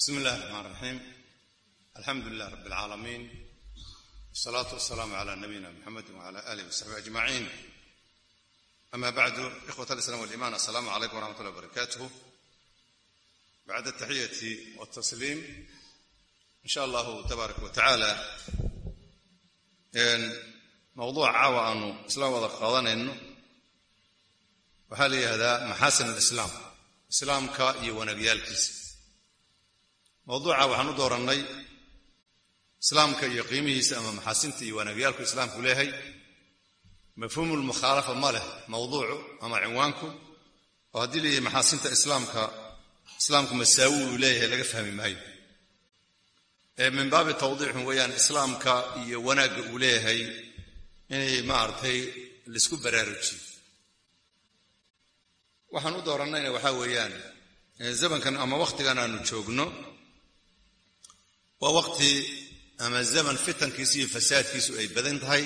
bismi illahi raxmaan raxiim alxamdu lilah rab alcaalamiin wasalaatu wasalaamu cala nabiyina muxamedi wcala alih wasaxbi ajmaciin ama bacdu ikhwat alislam waliman assalaamu calaykum waraxmat ullah barakatuh. Bacd ataxiyati waltasliim in sha allahu tabaaraka wa tacaala mawduuca caawa aanu isla wada qaadanayno waxaa la yihahdaa maxaasin alislaam islaamka iyo wanaagyaalkiisa mawduuca waxaan u doorannay islaamka iyo qiimihiisa ama maxaasinta iyo wanaagyaalku islaamku leeyahay mafhuumu lmukhaalafa ma leh mawduucu ama cinwaanku oo haddii layihi maxaasinta islaamka islaamku masaawi uu leeyahay laga fahmi maayo. Ee min baabi tawdiixun weeyaan islaamka iyo wanaagga uu leeyahay inay maaragtay la isku baraarujiyo waxaan u doorannayna waxaa weeyaan zamankan ama wakhtigan aanu joogno waa waqti ama zaman fitankiisu iyo fasaadkiisu ay badan tahay.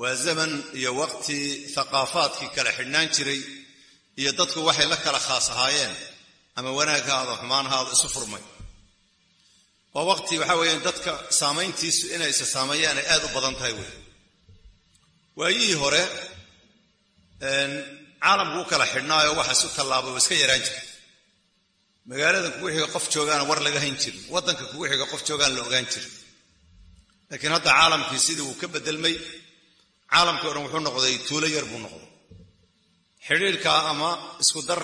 Waa zaman iyo waqti thaqaafaadkii kala xidhnaan jiray iyo dadku waxay la kala khaas ahaayeen ama wanaaghaada xumaanhaada isu furmay. Waa waqti waxaa weeyaan dadka saamayntiisu inay isa saameeyaan ay aad u badan tahay wey waayihii hore caalamku u kala xidhnaayo waxa isu tallaaba waa iska yaraan jira magaaladan kugu xiga qof joogaana war laga hayn jirin waddanka kugu xiga qof joogaan la ogaan jirin. Laakiin hadda caalamkii sidii uu ka bedelmay caalamkii o dhan wuxuu noqday tuulo yar buu noqday. Xidhiirkaa ama isku dar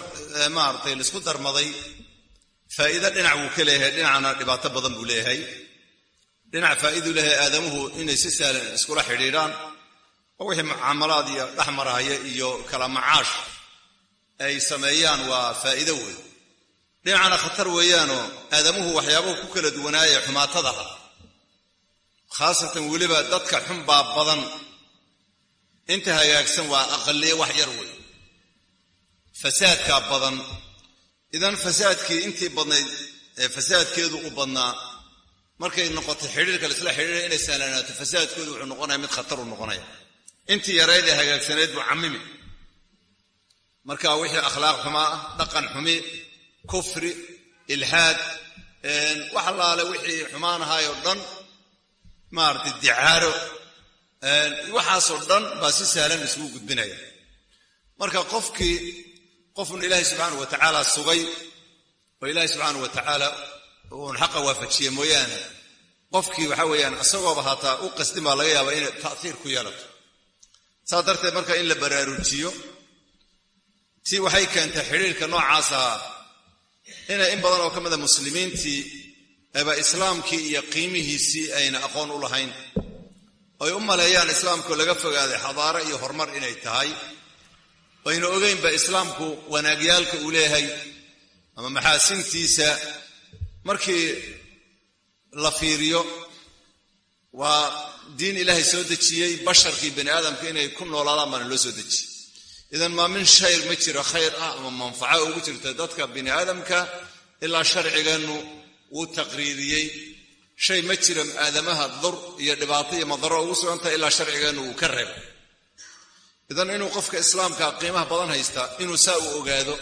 maaragtay la isku darmaday faa'iido dhinac wuu ka leeyahay dhinacna dhibaato badan buu leeyahay. Dhinac faa'iiduu leeyahay aadamuhu inay si sahlan iskula xidhiidhaan oo wixii mucaamalaad iyo dhexmarahaya iyo kala macaash ay sameeyaan waa faa'iido weyn dhinacana khatar weeyaanoo aadamuhu waxyaabuhu ku kala duwanaaya xumaatada ah. Khaasatan weliba dadka xun baa badan. Inta hagaagsan waa aqaliye wax yar wey fasaadkaa badan. Idan fasaadkii intii badnayd ee fasaadkeedu u badnaa markay noqotay xidhiirka laisla xidhiiraya inay sahlanaato fasaadkoodu wuxuu noqonaya mid khatar u noqonaya intii yarayd ee hagaagsanayd buu camimi marka wixii akhlaaq xumaa ah dhaqan xumi kufri ilxaad wax allaale wixii xumaanahay oo dhan maaragtay dicaaro waxaasoo dhan baa si sahlan isugu gudbinaya. Marka qofkii qofun ilaahay subxaana wa tacaala sugay oo ilaahay subxaana wa tacaala uun xaqa waafajiye mooyaane qofkii waxa weeyaan isagooba hataa u qasdin baa laga yaabaa inay ta'hiir ku yeelato. Saas darteed marka in la baraarujiyo tii waxay keentay xidhiirka noocaas ahaa inay in badan oo ka mida muslimiintii eba islaamkii iyo qiimihiisii ayna aqoon u lahayn. Oy u maleeyaan islaamku laga fogaaday xadaaro iyo horumar inay tahay. Ayna ogeynba islaamku wanaagyaalka uu leeyahay ama maxaasintiisa markii la fiiriyo waa diin ilaahay soo dejiyey basharkii bani aadamka inay ku noolaadaan baana loo soo dejiyey idan maa min shayr ma jiro khayr ah ama manfaco ugu jirta dadka bini aadamka ilaa sharcigeennu wuu taqriiriyey. Shay ma jiro aadamaha dur iyo dhibaato iyo madaro ugu sugantaha ilaa sharcigeennu wuu ka reebay. Idan inuu qofka islaamka qiimaha badan haystaa inuu saa u ogaado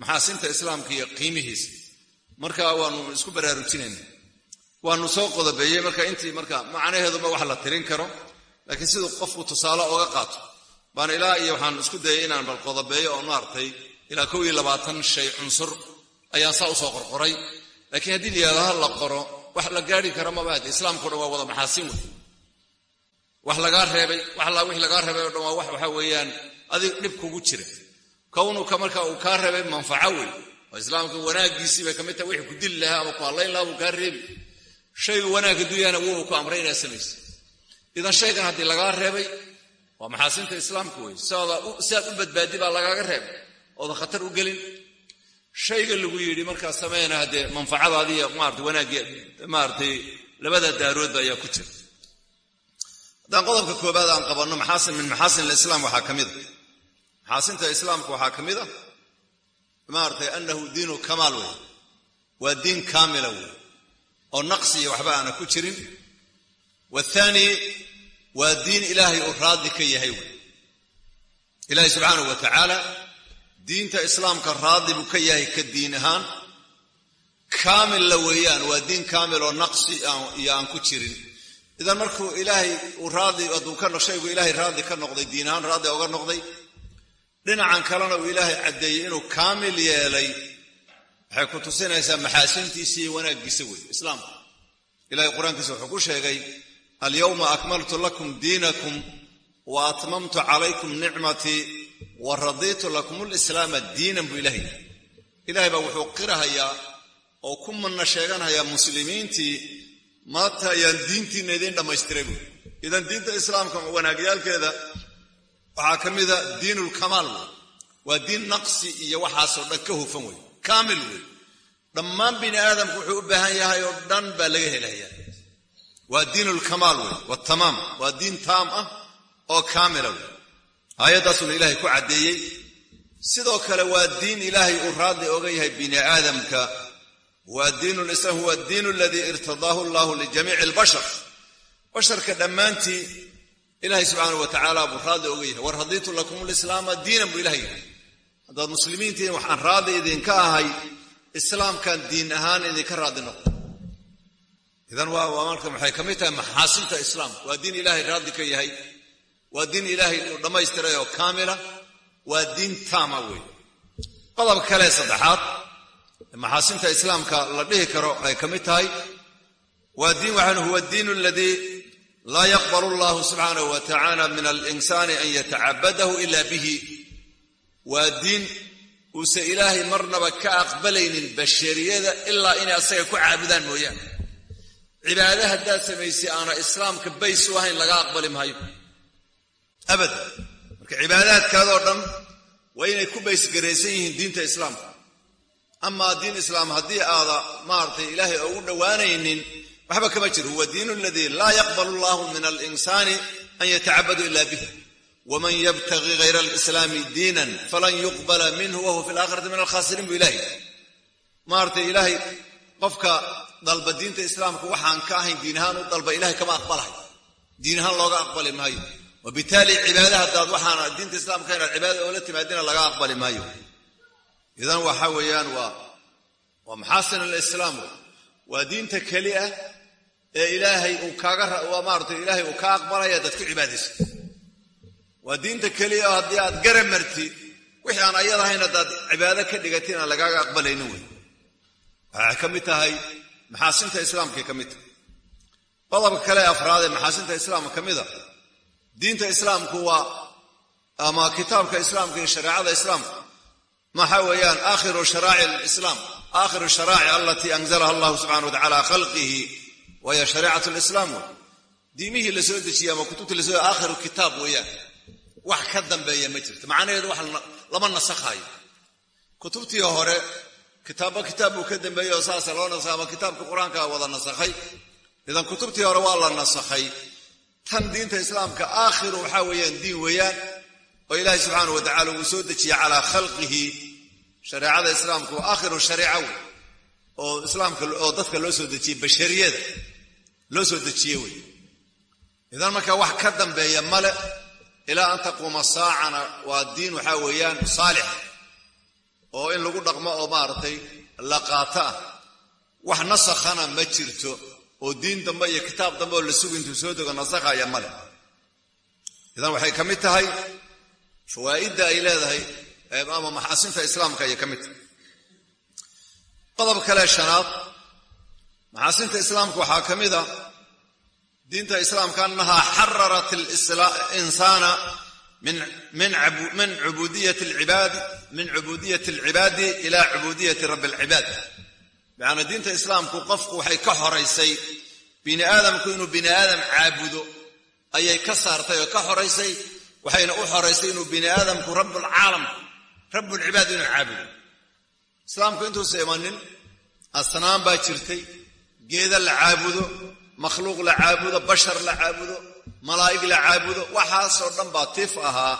maxaasinta islaamka iyo qiimihiisa. Marka waanu isku baraarujinayna. Waanu soo qodobeeyey marka intii marka macnaheeduma wax la tirin karo laakiin siduu qofku tusaale oga qaato baan ilaa iyo waxaan isku dayay inaan bal qodobeeyo oo maaragtay ilaa kow iyo labaatan shay cunsur ayaan saa u soo qorqoray. Laakiin haddii layihahdo ha la qoro wax la gaari kara mabaade islaamkao dhan waa wada maxaasin wey wax lagaa reebay wax allaa wix lagaa reebay o dhan waa wax waxaa weeyaan adig dhib kugu jira. Kownuka marka uu kaa reebay manfaco wey oo islaamka wanaaggiisii bay ka mid tahay wixii ku dili lahaa ama ku hadlayn lahaa buu kaa reebi. Shayga wanaagga dunyana wuuu ku amray inaad samaysa idan shaygan haddii lagaa reebay waa maxaasinta islaamka wey siaad u badbaadi baa lagaaga reebay. Oodan khatar u gelin. Shayga lagu yidhi markaa sameeyna haddee manfacadaadiiyo maarata wanaaggi maaratay labada daaroodba ayaa ku jira. Haddaan qodobka koobaad aan qabanno maxaasin min maxaasin alislaam waxaa ka mid a. Maxaasinta islaamka waxaa ka mid a maaratay annahu diinu kamaal wey waa diin kaamila wey oo naqsi iyo waxba aana ku jirin. Waathaani waa diin ilaahay uu raadi ka yahay wey. Ilaahay subxaanahu wa tacaala diinta islaamka raadi buu ka yahay ka diin ahaan. Kaamilla weeyaan waa diin kaamil oo naqsi iyo aan ku jirin. Idan markuu ilaahay uu raadi hadduu ka shaygu ilaahay raadi ka noqday diin ahaan raadi oga noqday. Dhinacan kalena uu ilaahay caddeeyey inuu kaamil yeelay. Waxay ku tusinaysaa maxaasintiisa iyo wanaaggiisa wey islaamka. Ilahay qur'aankiisa wuxuu ku sheegay alyawma akmaltu lakum diinakum wa atmamtu calaykum nicmatii wa radiitu lakum lislaama diinan buu ilahay ilahay baa wuxuu qirahayaa oo ku manna sheeganhayaa muslimiintii maanta ayaan diintiinna idiin dhammaystiray buui idan diinta islaamka wanaagyaalkeeda waxaa ka mida diinulkamaal wey. Waa diin naqsi iyo waxaasoo dhan ka hufan wey. Kaamil wey. Dhammaan bini aadamku wuxuu u baahan yahay oo dhan baa laga helaya waa diinulkamaal wey watamaam waa diin taam ah oo kaamila wey. Aayaddaasuna ilaahay ku caddeeyey sidoo kale waa diin ilaahay uu raadli oga yahay bini aadamka. Waa diin lislaam huwa diin aladii irtadaahu allahu lijamiici albashar basharka dhammaantii ilaahay subxaana wa tacaala buu raadli oga yahay. War radiitu lakum lislaama diinan buu ilahay yahay haddaad muslimiintiin waxaan raadli idinka ahay islaamkan diin ahaan idinka raadli noqdo idan marka maxay ka mid tahay maxaasinta islaamka. Waa diin ilaahay raadli ka yahay. Waa diin ilaahay uu dhammaystiray oo kaamila. Waa diin taama wey qodobka kale saddexaad maxaasinta islaamka la dhihi karo ay ka mid tahay waa diin waxaan huwa diin aladii laa yaqbalu allahu subxaanahu wa tacaala min alinsaani an yatacabadahu ila bihi. Waa diin uuse ilaahay marnaba ka aqbalaynin bashariyada ilaa inay asaga ku caabudaan mooyaane cibaade haddaad samaysay aana islaamka bays u ahayn laga aqbali maayo. Abada. Marka cibaadaadkaadoo dhan waa inay ku baysgaraysan yihiin diinta islaamka. Amaa diin islaam haddii aada maaragtay ilaahay ugu dhowaanaynin waxba kama jiro. Huwa diin aladii laa yaqbal allahu min alinsaani an yatacabadu ila bih waman yabtagi hayra alislaami diinan falan yuqbala minhu wahuwa fi laakhirati min alkhasiriin bu ilahay maaragtay ilaahay qofka dalba diinta islaamka waxaan ka ahayn diin ahaan u dalba ilahay kama aqbalahay diin ahaan looga aqbali maayo. Wabitaali cibaada haddaad waxaana diinta islaamka inaad cibaada oola timaadina laga aqbali maayo. Idan waxa weeyaan waa maxaasin alislaam waa diinta keli ah ee ilaahay uu kaaga maaratay ilaahay uu ka aqbalaya dad ku cibaadaysa. Waa diinta keliya oo haddii aad gara martid wixii aan ayad ahayn haddaad cibaado ka dhigatin lagaaga aqbalaynin wey. Waxay ka mid tahay maxaasinta islaamkay ka mid. Tahay qodobka kale afraad ee maxaasinta islaamka ka mida diinta islaamku waa ama kitaabka islaamka iyo shareecada islaamka. Maxa weeyaan? Aakhiru sharaaci lislaam aakhiru sharaaci alatii anzalaha allahu subxana wa tacala khalqihi waya shareecat lislaam wey diimihii la soo dejiyey ama kutubtii la soo aakhiru kitaab weeyaan. Wax ka dambeeya ma jirto. Macnaheedu wax lama nasakhayo. Kutubtii hore kitaabba kitaab buu ka dambeeyey oo saasa loo nasakhay ama kitaabka qur'aanka wada nasakhay. Idan kutubtii hore waa la nasakhay. Tan diinta islaamka aakhiru waxaa weeyaan diin weeyaan oo ilaahay subxaana wa tacala uu soo dejiyey calaa khalqihi. Shareecada islaamka waa aakhiru shariica wey oo islaamka oo dadka loo soo dejiyey bashariyada loo soo dejiye wey idan marka wax ka dambeeya male ilaa an taquuma saacana waa diin waxaa weeyaan saalix oo in lagu dhaqmo oo maaragtay la qaato ah. Wax nasakhana ma jirto oo diin dambe iyo kitaab dambe oo la sugu intuu soo dego nasakhaya male idan waxay ka mid tahay fawaa'idda ay leedahay ama maxaasinta islaamka ayay ka mid tahay. Qodob kale shanaad maxaasinta islaamka waxaa ka mid a diinta islaamka annahaa xararat insaana min cubudiyati alcibaadi ila cubudiyati rabbi alcibaad macanaa diinta islaamku qofku waxay ka horaysay bini aadamku inuu bini aadam caabudo ayay ka saartay oo ka horaysay waxayna u xoraysay inuu bini aadamku rabbulcaalam rabbulcibaad inuu caabudo islaamku intuusa imanin asnaam baa jirtay geeda la caabudo makhluuq la caabudo bashar la caabudo malaa'ig la caabudo waxaasoo dhan baa tif ahaa.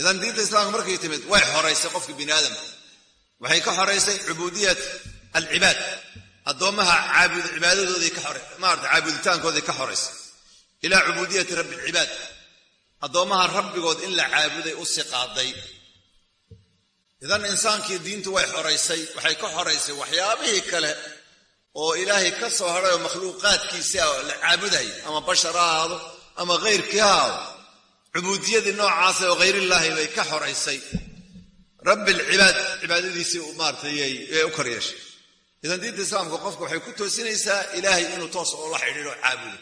Idan diinta islaamka markay timid way xoraysay qofka bini aadamka. Waxay ka xoraysay cubuudiyat alcibaad. Addoommaha cibaadadooday ka xor maarata caabuditaankooday ka xoraysay ilaa cubuudiyati rabbi alcibaad addoommaha rabbigood in la caabuday u siqaaday. Idan insaankii diintu way xoraysay waxay ka xoraysay waxyaabihii kale oo ilaahay ka soo hadhay oo makhluuqaadkiisi a la caabuday ama bashar ha ahaado ama khayrkii ha ahaado cubuudiyadii noocaasa oo hayrillaahi bay ka xoraysay. Rabbi alcibaad cibaadadiisii maaratay ee u kor yeeshay idan diinta islaamka qofka waxay ku toosinaysaa ilaahay inuu toos oo la xidhiidho caabudo.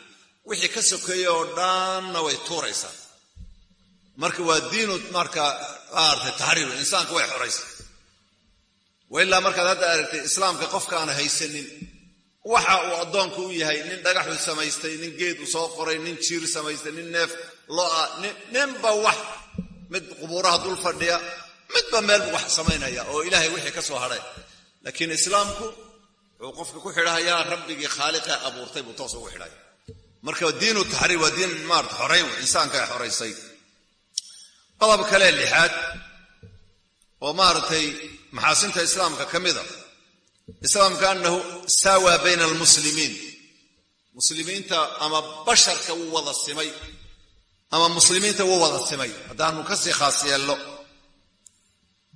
Wixii ka sokeeye oo dhanna way tuuraysaa. Marka waa diinu marka maarata taxriir insaanka way xoraysay. Wa ilaa markaad hadda aragtay islaamka qofkaana haysanin waxa uu addoonku u yahay nin dhagaxu samaystay nin geed u soo qoray nin jiir samaystay nin neef loa ninba wax mid qubuuraha dul fadhiya midba meel wax samaynaya oo ilaahay wixii ka soo hadhay laakiin islaamku wuxuu qofka ku xidhahayaa rabbigii khaaliqa abuurtay buu toos ugu xidhaya marka diinu taxriir waa diin maarata xorayn insaanka ay xoraysay qodob kale lixaad. Oo maaragtay maxaasinta islaamka ka mida islaamka annahu saawaa bayna almuslimiin. Muslimiinta ama basharka wuu wada simay ama muslimiinta wuu wada simay haddaanu ka sii khaas yeello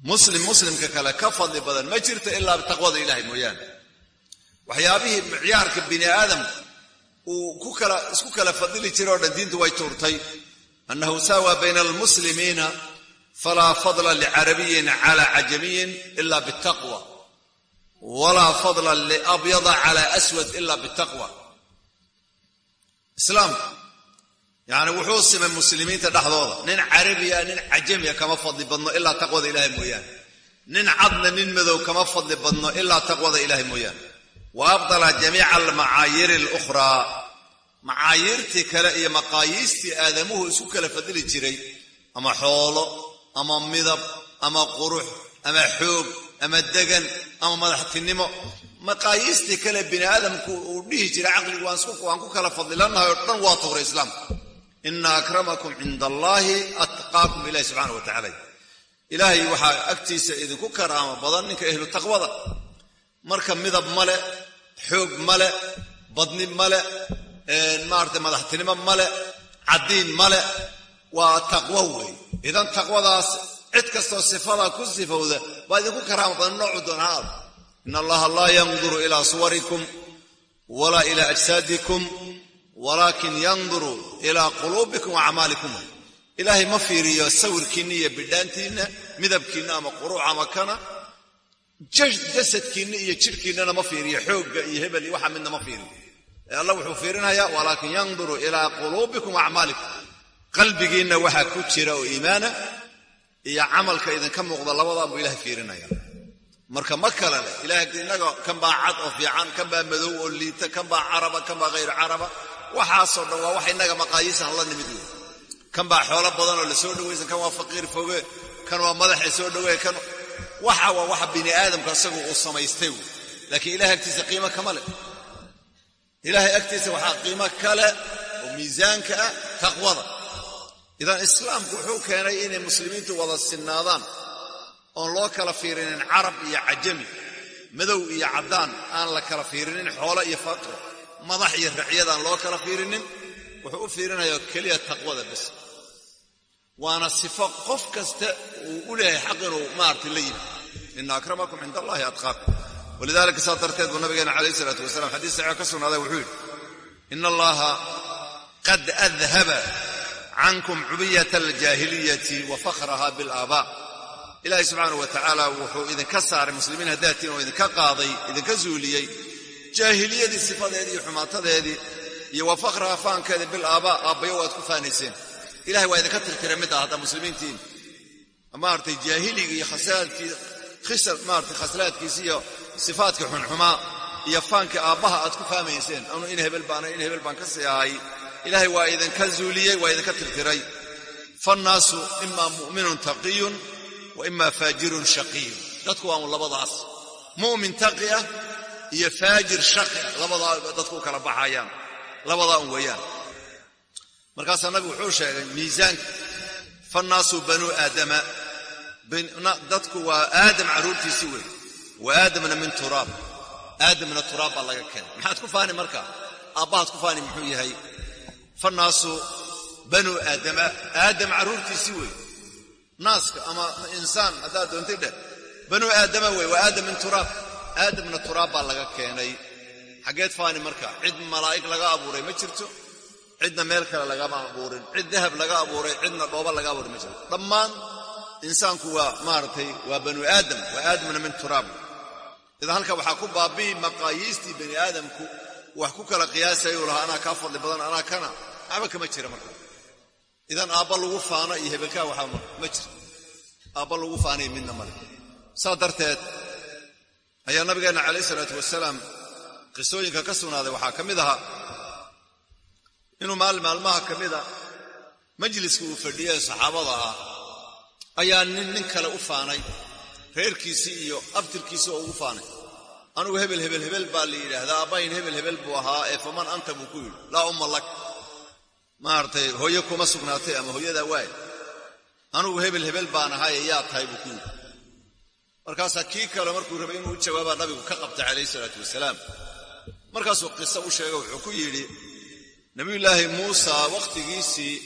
muslim muslimka kale ka fadli badan ma jirto ilaa taqwada ilahay mooyaane. Waxyaabihii micyaarka bini aadamka uu isku kala fadili jira o dhan diintu way tuurtay. Annahu saawaa bayna almuslimiina falaa fadla licarabiyin cala cajamiyin ila bitaqwa walaa fadla liabyada cala aswad ila bitaqwa. Islaamka yani wuxuu simay muslimiinta dhexdooda nin carabiya nin cajamiya kama fadli badno ilaa taqwada ilahay mooyaane. Nin cadna nin madow kama fadli badno ilaa taqwada ilahay mooyaane. Wa abdala jamiica almacaayiri alukhraa macaayiirtii kale iyo maqaayiistii aadamuhu isku kala fadili jiray. Ama xoolo ama midab ama qurux ama xoog ama degan ama madaxtinimo. Maqaayiistii kale bini aadamku uu dhihi jiray caqligu waan ku kala fadlilannahay oo dhan waa tuuray islaamka ina akramakum cinda allaahi atqaakum ilahi subxaana wa tacala ilaahay waxaa agtiisa idinku karaamo badan ninka ehlu taqwada. Marka midab male xoog male badni male maarata madaxtinimo male caddiin male waa taqwo wey idan taqwadaas cid kastoo sifadaa ku sifowda baa idinku karaamo badan noocu doonahaada in allaha laa yanduru ilaa suwarikum walaa ilaa ajsaadikum walaakin yanduru ilaa quluubikum wa ilaahay ma fiiriyo sawirkiinna iyo bidhaantiinna midabkiinna ama quruuc ama kana. Jasadkiinna iyo jidhkiinnana ma fiiriyo xoogga iyo hebel iyo waxa midna ma fiiriyo. Alla wuxuu fiirinayaa walaakin yanduru ilaa quluubikum wa qalbigiinna waxaa ku jira oo iimaana iyo camalka idinka muuqda labadan buu ilahay fiirinaya marka ma kale leh ilahay innaga kan baa cad oo fiican kan baa madow oo liita kan baa caraba kan baa hayr caraba waxaasoo dhan waa wax innaga maqaayiisan la nimid wey kan baa xoolo badan oo la soo dhawaysan kan waa faqiir foge kan waa madaxa soo dhaweey kan waxa waa waxa bini aadamka isagu uu samaystay wey laakiin ilahay agtiisa qiimo kama leh. Ilaahay agtiisa waxaa qiimo kale oo miisaanka ah taqwada idan islaamku wuxuu keenay inay muslimiintu wada sinnaadaan oon loo kala fiirinin carab iyo cajami madow iyo caddaan aan la kala fiirinin xoolo iyo faqri madax iyo racyadaan loo kala fiirinin wuxuu u fiirinayaa keliya taqwada bas waana sifo qof kasta uu u leeyahay xaq inuu maarata la yimi ina akramakum cind allahi atqaakum. Walidalika saa darteed buu nabigeena calayh isalaatu wasalam xadiis saxiix ka sugnaaday wuxuu yidhi ina allaha qad adhaba cankum cubiyata aljaahiliyati wa fakhraha bilaabaa ilaahay subxaanau wa tacaala wuxuu idinka saaray muslimiin haddaatiin oo idinka qaaday idinka zuuliyey jaahiliyadii sifadeedii iyo xumaatadeedii iyo wa fakhraha faankeedii bil aabaa aabbayo waad ku faanayseen. Ilahay waa idinka tirtiray midda hadda muslimiintiin. Maaratay jaahiliga iyo maarata khaslaadkiisi iyo sifaadkii xunxumaa iyo faankii aabbaha aad ku faamayseen. Anu in hebel baan ka sii ilaahay waa idinka zuuliyey waa idinka tirtiray. Fannaasu imaa mu'minun taqiyun wa imaa faajirun shaqiyun. Dadku waa labadaas. Mu'min taqi ah iyo faajir shaqi ah labadaa dadku u kala baxayaan labadaa un weeyaan. Markaasaa nabigu wuxuu sheegay miisaanka. Fannaasu banuu aadama. Dadku waa aadam carruurtiisi wey wa aadamna min turaab. Aadamna turaab baa laga keenay. Maxaad ku faani marka aabbahaad ku faani muxuu yahay fannaasu banuu aadama aadam carruurtiisii wey naaska ama insaan haddaad doontay dheh banuu aadama wey waa aadam min turaab. Aadamna turaab baa laga keenay. Xaggeed faani marka cid malaa'ig laga abuuray ma jirto. Cidna meel kale lagama abuurin cid dahab laga abuuray cidna dhooba laga abuuray ma jirto. Dhammaan insaanku waa maaragtay waa banu aadam waa aadamna min turaab. Idan halka waxaa ku baabi'i maqaayiistii bani aadamku wax ku kala qiyaasayuu lahaa anaa kaa fadli badan anaa kana. Waxba kama jira marka. Idan aabba lagu faano iyo hebelkaa waxaa ma jira. Aabba lagu faanay midna male saa darteed ayaa nabigeenna calayh isalaatu wasalaam qisooyinka ka sugnaaday waxaa ka mid ahaa inuu maalin maalmaha ka mida majliska uu fadhiyey saxaabada ahaa ayaa nin nin kale u faanay reerkiisii iyo abtirkiisii oo ugu faanay anugu hebel hebel hebel baa la yidhaahdaa. Aabbahin hebel hebel buu ahaa ee faman anta buu ku yidhi. Laa umma lak. Hooyo kuma sugnaatay ama hooyadaa waay. Anugu hebel hebel baan ahaaye yaa tahay buu ku yidhi. Markaasaa kii kale markuu rabay inuu u jawaabaa nabigu ka qabtay calayhi salaatu wasalaam. Markaasuu qiso u sheega wuxuu ku yidhi nabiyullaahi muusa wakhtigiisii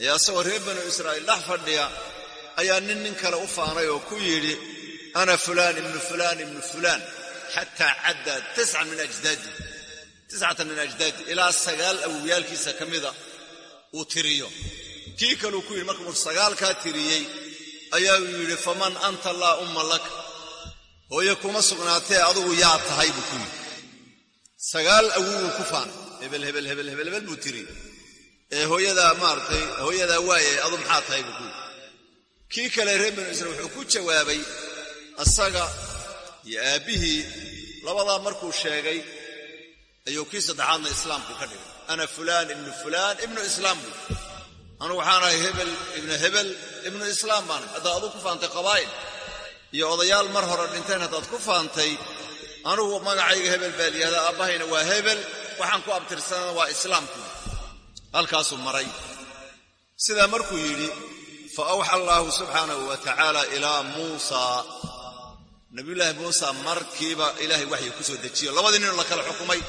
ayaa isagoo reer banu israa'iil dhex fadhiya ayaa nin nin kale u faanay oo ku yidhi ana fulaan ibnu fulaan ibnu fulaan xataa cadda tiscan min ajdaadi tiscatan min ajdaadi ilaa sagaal awowyaalkiisa ka mida uu tiriyo kii kaleu ku yidhi markuu sagaalkaa tiriyey ayaa uu yidhi faman anta laa umma lak hooye kuma sugnaatee adugu yaa tahay buu ku yidhi sagaal awowuu ku faanay hebel hebel hebel hebel hebel buu tiri ee hooyadaa maaragtay hooyadaa waaye adu maxaa tahay buu ku yidhi kii kale reer banu ku jawaabay iyo aabbihii labadaa markuu sheegay ayuu kii saddexaadna islaamku ka dhigay. Ana fulaan ibnu fulaan ibnu islaam buu. Anugu waxaan ahay hebel ibnu hebel ibnu islaam baanahay haddaad aduu ku faantay qabaa'il. Iyo odayaal mar hore dhinteen haddaad ku faantay anugu magacayga hebel baa layihahdaa aabbahayna waa hebel waxaan ku abtirsanana waa islaamku halkaasuu maray. Sidaa markuu yidhi fa awxa allaahu subxaanahu wa tacaala ilaa muusaa nabiyullaahi muusa markiiba ilaahay waxyi ku soo dejiyo labadii ninoo la kala xukumay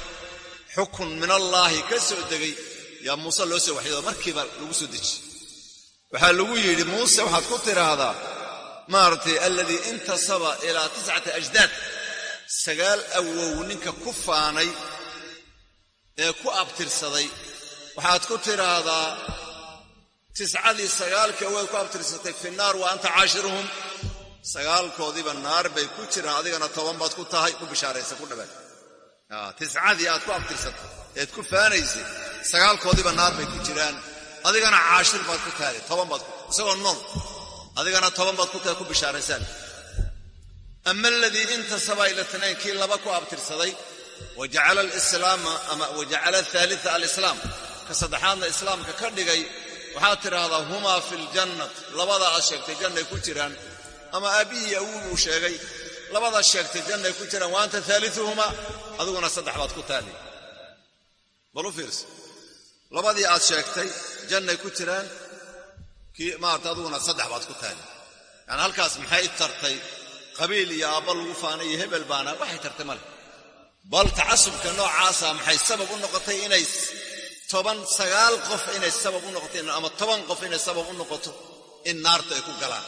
xukun min allaahi ka soo degay. Yaa muuse loo soo waxyado markiiba lagu soo dejiyey waxaa lagu yidhi muuse waxaad ku tidhaahdaa maaragtay alladii intasaba ilaa tiscati ajdaad sagaal awow ninka ku faanay ee ku abtirsaday. Waxaad ku tidhaahdaa tiscadii sagaalkii awow ku abtirsatay fi naar wa anta caashiruhum sagaalkoodiiba naar bay ku jiraan adigana toban baad ku tahay ku bishaaraysa ku dhawaad tiscadii aad ku abtirsatay eed ku faanaysay sagaalkoodiiba naar bay ku jiraan adigana caashir baad ku tahay toban baad isagoo nool adigana toban baad ku tahay ku bishaaraysaan. Ama aladii intasaba ila tnayn kii laba ku abtirsaday wajacala athaalita alislaam ka saddexaadna islaamka ka dhigay waxaad tidhaahdaa humaa fi ljannat labadaa aad sheegtay jannay ku jiraan ama aabbihii uu sheegay labadaad sheegtay jannay ku jiraan wa anta aaliuhumaa adiguna saddex baad ku taali. Bal u fiirsa labadii aad sheegtay jannay ku jiraan maarata adiguna saddex baad ku taali. Yani halkaas maxay tartay? Qabiil iyo aabba lagu faanay iyo hebel baana waxay tartay male. Bal tacasubka noocaasa maxay sabab u noqotay inay toban sagaal qof inay sabab u noqoto ama toban qof inay sabab u noqoto in naarta ay ku galaan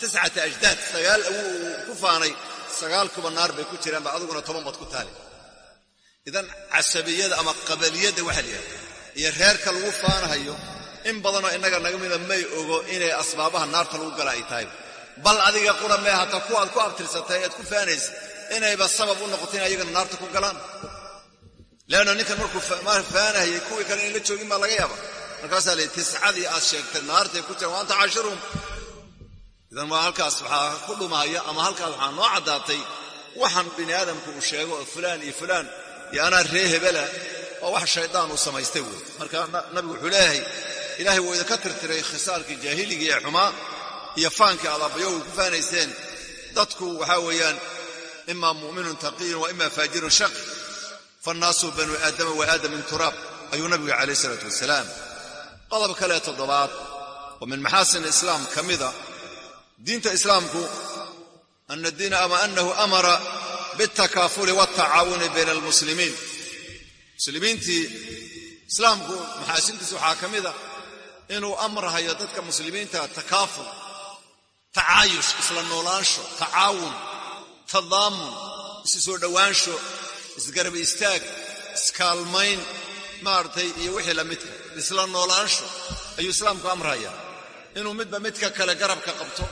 tiscata ajdaad sagaal awow uu ku faanay sagaalkuba naar bay ku jiraan ba adiguna toban baad ku taali. Idan casabiyada ama qabaliyadda waxaa la yidhahda iyo reerka lagu faanahayo in badanoo innaga naga mida may ogo inay asbaabaha naarta lagu gala ay tahay. Bal adiga qura mee hataa kuwaad ku abtirsatay ead ku faanaysa inayba sabab u noqoto in ayagana naarta ku galaan. Leanna ninkan markuu faanahayay kuwii kale in la joogin baa laga yaaba markaasaa la tiscadii aad sheegtay naartay ku jiraan idan waa halkaas waxaa ku dhumaya ama halkaas waxaa noo caddaatay waxaan bini aadamku uu sheego oo fulaan iyo fulaan iyo anaa ree hebela oo wax shaydaan uu samaystay wey marka nabigu wuxuu leeyahay ilaahay wuu idinka tirtiray khisaalkii jaahiligii ee xumaa iyo faankii adabayo uu ku faanayseen. Dadku waxaa weeyaan imaa mu'minun taqiyun wa ima faajirun shaqi faannaasu banu aadama wa aadam min turaab ayuu nabigu calayh isalaatu wasalaam. Qodob kale toddobaad oo min maxaasin islaam ka mida diinta islaamku ana diina ama anahu amara biاltakaafuli wاltacaawuni bayna almuslimiin. Muslimiintii islaamku maxaasintiisa waxaa ka mida inuu amrahayo dadka muslimiinta takaaful tacaayush isla noolaansho tacaawun tadaamun isu soo dhowaansho isgarab istaag iskaalmayn maaragtay iyo wixii la midka isla noolaansho ayuu islaamku amraya inuu midba midka kale garabka qabto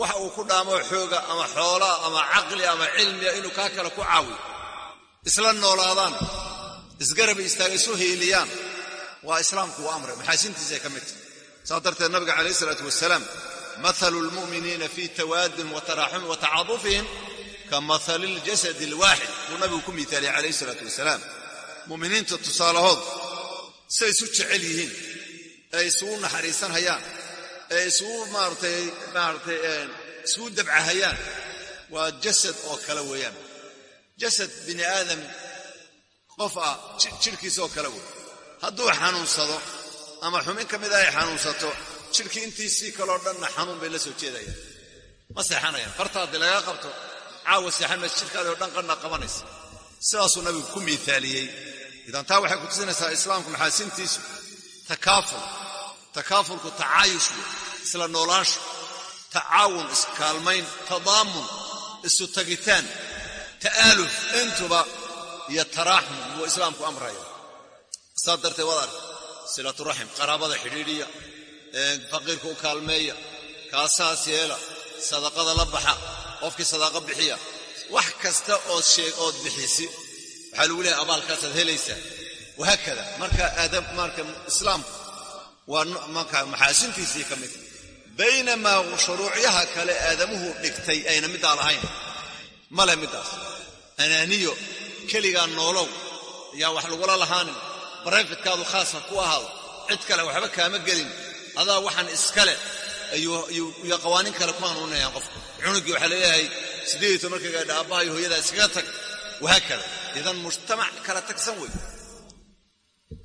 waxa uu ku dhaamo xooga ama xoolaa ama caqli ama cilmiga inuu kaa kale ku caawiyo isla noolaadaan isgarab istaaga isu hiiliyaan. Waa islaamku uu amray maxaasintiisay ka mid. Tahay saas darteed nabiga calayh isalaatu wasalaam mathalu lmu'miniina fii tawaadin wa taraaxumi wa tacaadufihim ka mathali ljasadi alwaaxid. Buu nabigu ku miitaaliyay calayh isalaatu wasalaam mu'miniinta tusaalahood say isu jecel yihiin ee isugu naxariisanhayaan ee isugu dabcahayaan. Waa jasad oo kale weeyaan. Jasad bini aadam qof ah jidhkiisa oo kale wey hadduu xanuunsado ama xubin ka mid a ay xanuunsato jidhkii intiisii kaloo dhanna xanuun bay la soo jeedayaan. Ma seexanayaan. Farta haddii lagaa qabto caawa seexan maysa jidhkaadi oo dhan qanna qabanaysa. Sidaasuu nabigu ku miithaaliyey. Idan taa waxay ku tusinaysaa islaamku maxaasintiisu takaaful. Takaafulku tacaayush wey isla noolaansho tacaawun iskaalmayn tadaamun isu tagitaan ta'aaluf intuba iyo taraaxum buu islaamku amraya saas darteed waad arka silaturaxim qaraabada xidhiidhiya faqiirka u kaalmeeya kaasaas yeela sadaqada la baxa qofkii sadaqo bixiya wax kasta ood sheeg ood bixisi. Waxaa lagu leehay abaalkaasaad helaysaa. Wahaakada marka aadab marka islaamku waa marka maxaasintiisii ka mid baynamaa shuruucyaha kale aadamuhu dhigtay ayna middaa lahayn male middaas anaaniyo keligaa noolow yaa wax lagula lahaanin. Barayfitkaadu khaasa ku ahaado cid kale waxba kaama gelin. Adaa waxaan iskale ayuu qawaaniin kale ku hanuuninayaan qofka cunugii waxaa la leeyahay siddeed tobanka gaadha aabbaha iyo hooyadaa iskaga tag. Wahaakada idan mujtamac kala tagsan wey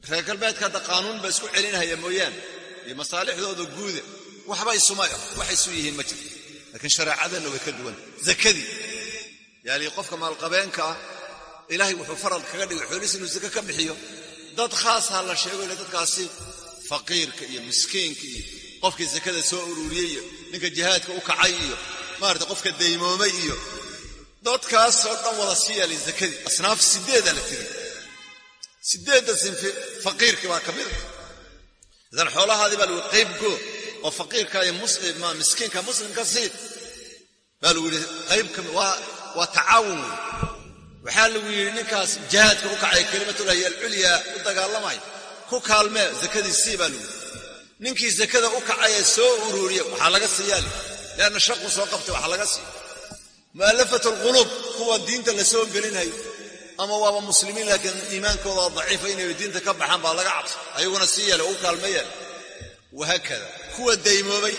reer galbeedka hadda qaanuun baa isku celinahaya mooyaane iyo masaalixdooda guuda waxba isuma waxay isu yihiin ma jirto. Laakiin shareecadeenna way ka duwan. Zakadii. Yaani qofka maalqabeenka ah ilaahay wuxuu farad kaga dhigay xoolihiis inuu zake ka bixiyo. Dad khaasa la sheego ila dadkaasi faqiirka iyo miskiinka iyo qofkii zakada soo ururiyey iyo ninka jihaadka u kacay iyo maarata qofka daymoomay iyo dadkaasoo dhan wada sii yaalay zakadii. Asnaaf sideeda la tiri. Sideedda sinfi faqiirkii baa ka mida idan xoolahaadii baa lagu qaybgo oo faqiirka iyo miskiinka muslimka sii baa lagu yidhi qayb kami waa tacaawun. Wey waxaa lagu yidhi ninkaas jihaadka u kacay kelimatulahi alculyaa u dagaalamay ku kaalmee zakadii sii baa lagu yidhi. Ninkii zakada u kacayee soo ururiya waxaa laga siiyaali leanna shaqu soo qabtay waxaa laga siiya mu'allafat alquluub kuwa diinta la soo ama waaba muslimiin laakiin iimaankooda daciifa inay diinta ka baxaan baa laga cabsa ayaguna sii yeele u kaalma yeele wahaakada kuwa daymoobay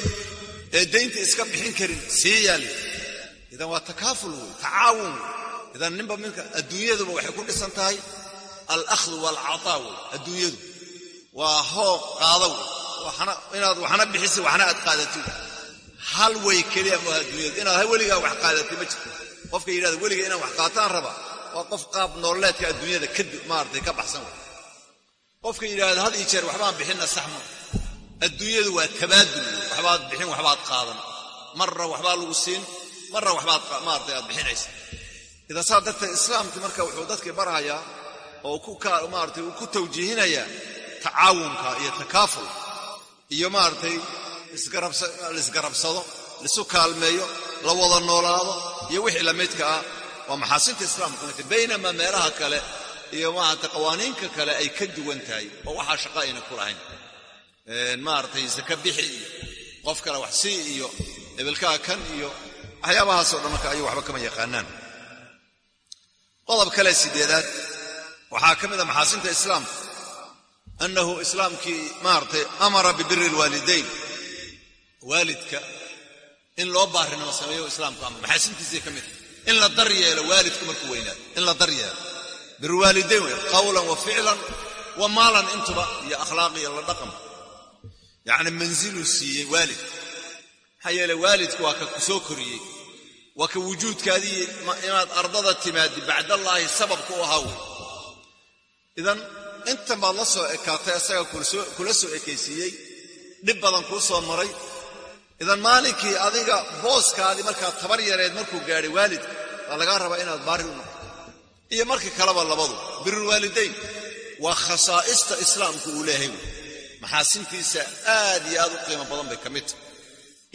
ee daynta iska bixin karin sii yaali. Idan waa takaaful wey tacaawun. Wey idan ninba minka adduunyaduba waxay ku dhisan tahay alakhdu waalcataa wey adduunyadu. Waa hooq qaada wey inaad waxna bixisi waxna aad qaadatid. Hal way keliya maaha adduunyadu inaad weligaa wax qaadatay ma jirto. Qofka yidhahda weliga inaan wax qaataan raba. Waa qof qaab nololeedka adduunyada maaratay ka baxsan. Wey qofka yidhaahda had ii jeer waxbaan bixinna saxma adduunyadu waa tabaadul waxbaad bixin waxbaad qaadan. Marra waxbaa lagu siin marra waxbaad maaratay aad bixinaysa. Idan saa darteed islaamkii marka wuxuu dadkii barhayaa oo maaratay uu ku tawjiihinayaa tacaawunka iyo takaaful iyo maaragtay laisgarabsado laisu kaalmeeyo la wada noolaado iyo wixii lamidka ah. Waa maxaasinta islaamka ka mid baynamaa meelaha kale iyo maarata qawaaniinka kale ay ka duwan tahay oo waxaa shaqa ayna ku lahayn maaragtay saka bixi iyo qof kale wax sii iyo ebelkaa kan iyo waxyaabahaasoo dhan marka ayuu waxba kama yaqaanaan. Qodob kale sideedaad waxaa ka mid a maxaasinta islaamka. Annahu islaamkii maaragtay amara bibiri alwaalidayn waalidka in loo baarinimo sameeyo islaamku amar maxaasintiisay ka mid tahay in la dar yeelo waalidku markuu weynaado in la dar yeelo. Birwaalidayn wey qawlan wa ficlan wa maalan intuba iyo akhlaaq iyo la dhaqan yacni mansiluu siiyey waalid. Maxaa yeele waalidku waa ka ku soo koriyey. Waa ka wujuudkaadii inaad ardada timaadi bacdallaahi sababku u ahaa wey idan intan baad la soo ekaatay asaga kula soo ekaysiiyey dhib badan kuu soo maray. Idan maalinkii adiga booskaadii markaa tabar yareed markuu gaadhay waalidka waa lagaa rabaa inaad baari u noqoto. Iyo markii kaleba labadu birulwaalidayn waa khasaa'ista islaamku uu leeyahay wey maxaasintiisa aad iyo aad u qiimo badan bay ka mid tahay.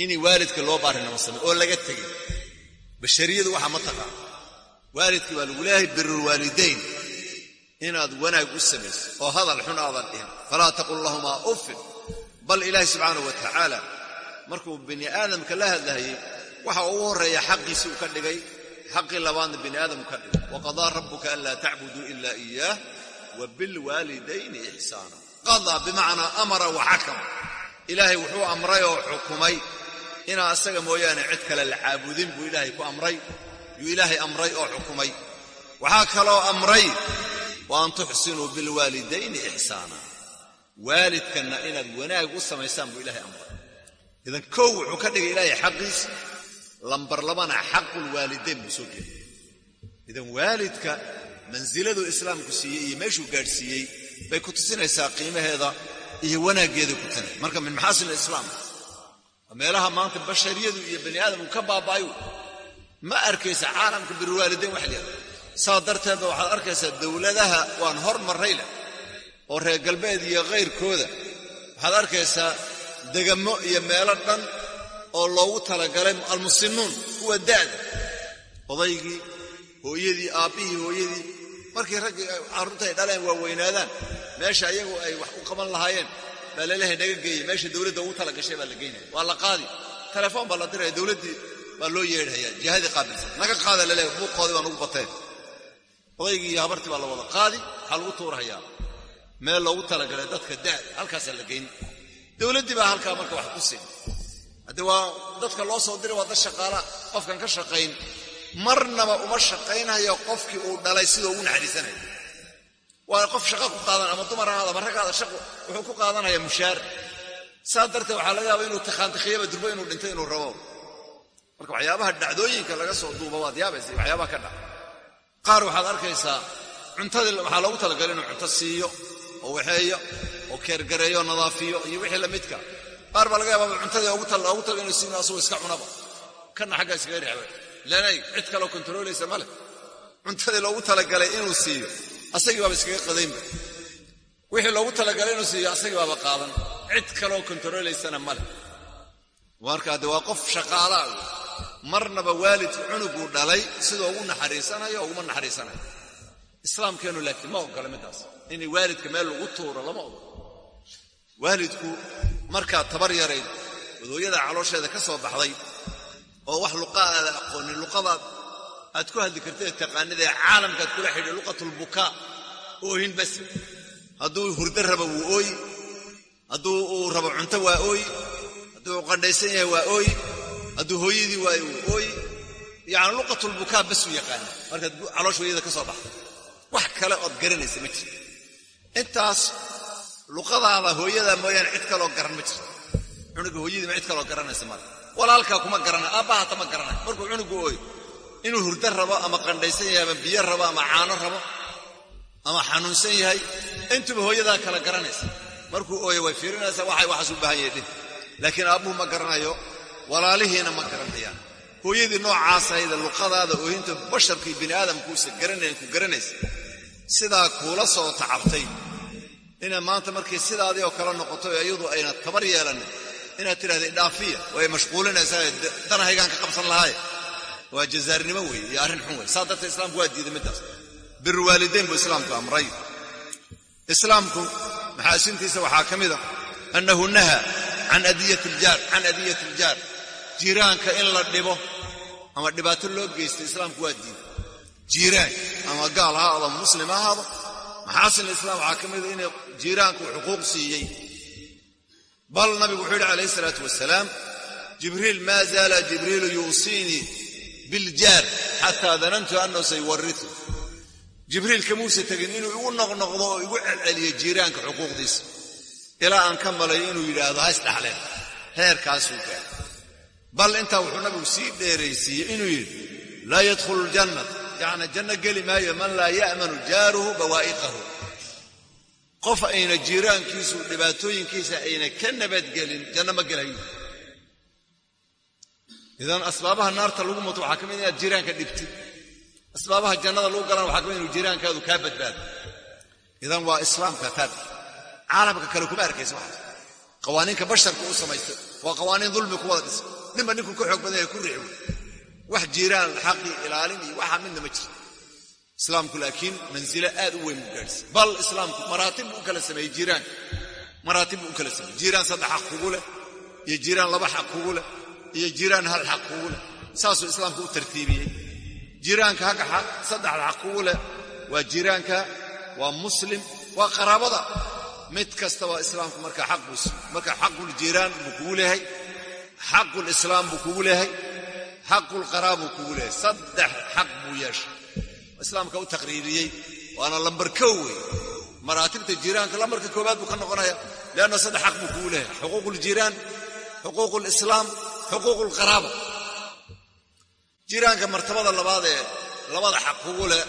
Inay waalidka loo baarinamo samey oo laga tegay bashariyadu waxaa ma taqaan. Waalidkii baa lagu leeyahay birulwaalidayn inaad wanaag u samayso oo hadal xun aadan dhihin falaa taqul lahumaa uffin bal ilaahi subxaanahu wa tacaala markuu bini aadamka la hadlahayey waxa ugu horreeya xaqiisii uu ka dhigay xaqii labaadna bini aadamku ka dhigay. Waqadaa rabbuka anlaa tacbuduu ila iyaah wa bilwaalidayni ixsaana qadaa bimacnaa amara wa xakama. Ilaahay wuxuu amray oo xukumay. Inaa asaga mooyaane cid kale la caabudin buu ilaahay ku amray. Yuu ilaahay amray oo xukumay. Waxaa kaloo amray wa an tuxsinuu bilwaalidayni ixsaana. Waalidkanna inaad wanaag u samaysaan buu ilaahay amray. Idan kow wuxuu ka dhigay ilaahay xaqiisa lambar labana xaqulwaalidayn buu soo geliyay. Idan waalidka mansiladuu islaamku siiyey iyo meeshuu gaadhsiiyey bay ku tusinaysaa qiimaheeda iyo wanaaggeeda ku tana marka min maxaasin alislaam meelaha maanta bashariyadu iyo bani aadamku ka baaba'ayu ma arkaysa caalamka birulwaalidayn wax leeda saa darteedba waxaad arkaysaa dowladaha waan hormarray leh oo reer galbeed iyo kayrkooda waxaad arkaysaa degamo iyo meelo dhan oo loogu talagalay almusinuun kuwa da'da. Odaygii hooyadii aabbihii hooyadii markii raggii carruurta ay dhaleen waa weynaadaan meesha iyagu ay wax u qaban lahaayeen. Baa lalehay naga geeyey. Meesha dowladda ugu talagashay baa la geynaya waa la qaadi. Telefoon baa la diraya dowladdii baa loo yeedhaya. Jihadii qaabilsan. Naga qaada laleehay buuqoodii baa nagu bateen. Odaygii iyo habartii baa la wada qaadi. Waxaa lagu tuurahayaa. Meel loogu talagalay dadka da'da. Halkaasaa la geyn dowladdii baa halkaa marka wax ku siin. Haddii waa dadka loo soo diray waa dad shaqaalaa qofkan ka shaqayn marnaba uma shaqaynayo qofkii uu dhalay sidoo ugu naxariisanayo waa qof shaqa ku qaadan ama dumar ahaad ama raggaada shaqo wuxuu ku qaadanaya mushaar. Saa darteed waxaa laga yaaba inuu takhaantikhiyaba durbo inuu dhinto inuu rabo. Marka waxyaabaha dhacdooyinka laga soo duuba waad yaabaysa waxyaabaha ka dhaca. Qaar waxaad arkaysaa cuntadii waxaa loogu talagalay inuu cunto siiyo oo waxeeyo oo keergareeyo o nadaafiyo iyo wixii lamidka qaar baa laga yaaba cuntadii loogu talaga inuu siino iska cunaba. Kana xagga iskaga rixba lanay cid kaloo kontarooleysa ma leh. Cuntadii loogu talagalay inuu siiyo asagii baaba iskaga qadaynba. Wixii loogu talagalay inuu siiyo asagii baaba qaadan. Cid kaloo kontaroolaysana ma leh. Markaa de waa qof shaqaalaa marnaba waalidku cunuguu dhalay sidoo ugu naxariisanayo uguma naxariisanayo. Islaamkeennu laakiin ma ogola middaas. Inay waalidka meel lagu tuuro lama ogola waalidku markaad tabar yarayd wadooyada caloosheeda ka soo baxday oo wax luqaada aqoonin luqadaad aad ku hadli taqaanida ee caalamkaad kula xidhay luqatulbukaa oohin bas hadduu hurdo rabo wuu ooyi hadduu uu rabo cunto waa ooyi hadduu uu qandhaysan yahay waa ooyi hadduu hooyadii waayo wuu ooyi. Yacni luqatulbukaa bas u yaqaana. Markaad caloosh hooyada ka soo baxda wax kale ood garanaysa ma jirto intaas luqadaada hooyadaa mooyaane cid kaloo garan ma jirto cunuga hooyadiima cid kaloo garanaysa male walaalkaa kuma garana aabbahaata ma garanay markuu cunugu ooyo inuu hurdo rabo ama qandhaysan yahay ama biyo rabo ama caano rabo ama xanuunsan yahay intuba hooyadaa kala garanaysa. Markuu ooyo way fiirinaysaa waxay waxaas baahan yahay dhih laakiin aabbuhu ma garanayo walaalihiina ma garanayaan. Hooyadii noocaasayda luqadaada oohinta basharkii bini aadamkuusa garanayn ku garanaysa. Sidaa kuula soo tacabtay. Inaad maanta markay sidaadii oo kale noqoto iyadu ayna tabar yeelanin inaad tidhahda idhaafiya way mashquulinaysaa danahaygaan ka qabsan lahaaye waa jazaarinimo weeye iyo arrin xun wey saa darteed islaamku waa diiday middaas. Birwaalidayn buu islaamku amray. Islaamku maxaasintiisa waxaa ka mida annahu naha can adiyat iljaar can adiyat iljaar jiiraanka in la dhibo ama dhibaato loo geysta islaamku waa diiday. Jiiraan ama gaal ha ahaado muslim ha ahaado maxaasin islaam? Waxaa ka mida inay jiiraanku xuquuq siiyey bal nabigu wuxuu yidhi calayhi isalaatu wasalaam jibriil maa zaala jibriilu yuusiinii biljaar xataa danantu annahu sayuwaritu jibriil kamuuse tegin inuu igu noqnoqdo oo igu celceliyo jiiraanka xuquuqdiisa ilaa aan ka malayo inuu yidhaahdo ha isdhaxleen heerkaasuu gaar bal intaa wuxuu nabigu sii dheeraysiiyey inuu yidhi laa yadkhulu ljannat yacni janno geli maayo man laa ya'manu jaaruhu bawaa'iqahu qof ayna jiiraankiisu dhibaatooyinkiisa ayna ka nabadgelin janno ma gelayo idan asbaabaha naarta lagu muto waxaa ka mid inaad jiraanka dhibtid asbaabaha jannada lagu galan waxaa ka mid inuu jiraankaadu kaa badbaado. Idan waa islaamka taad. Caalamka kale kuma arkaysa waxaas. Qawaaniinka basharka u samaystay waa qawaaniin dulmi ku dhisa ninba ninkuu ka xoog badan yahay ku riixi wey wax jiraan xaqii ilaalin iyo waxaa midna ma jiro islaamku laakiin mansilo aad u weyn buu gaadhsiy bal islaamku maraatib buu kala sameeyey jiiraanka maraatib buu kala sameeyey. Jiiraan saddex xaq kugu leh iyo jiiraan laba xaq kugu leh iyo jiiraan hal xaq kugu leh. Saasuu islaamku u tartiibiyey. Jiiraanka hagga xaq saddexda xaq kugu leh waa jiiraanka waa muslim waa qaraabada. Mid kasta waa islaamku marka xaq buu marka xaqul jiiraan buu kugu leeyahay xaqul islaam buu kugu leeyahay xaqul qaraa buu kugu leeyahay saddex xaq buu yeeshay islaamka u taqriiriyey waana lambar wey maraatibta jiiraanka lambarka koowaad buu ka noqonaya leanna saddex xaq buu kugu leeyahay. Xuquuq uljiiraan xuquuq jiiraanka martabada labaad ee labada xaq kugu leh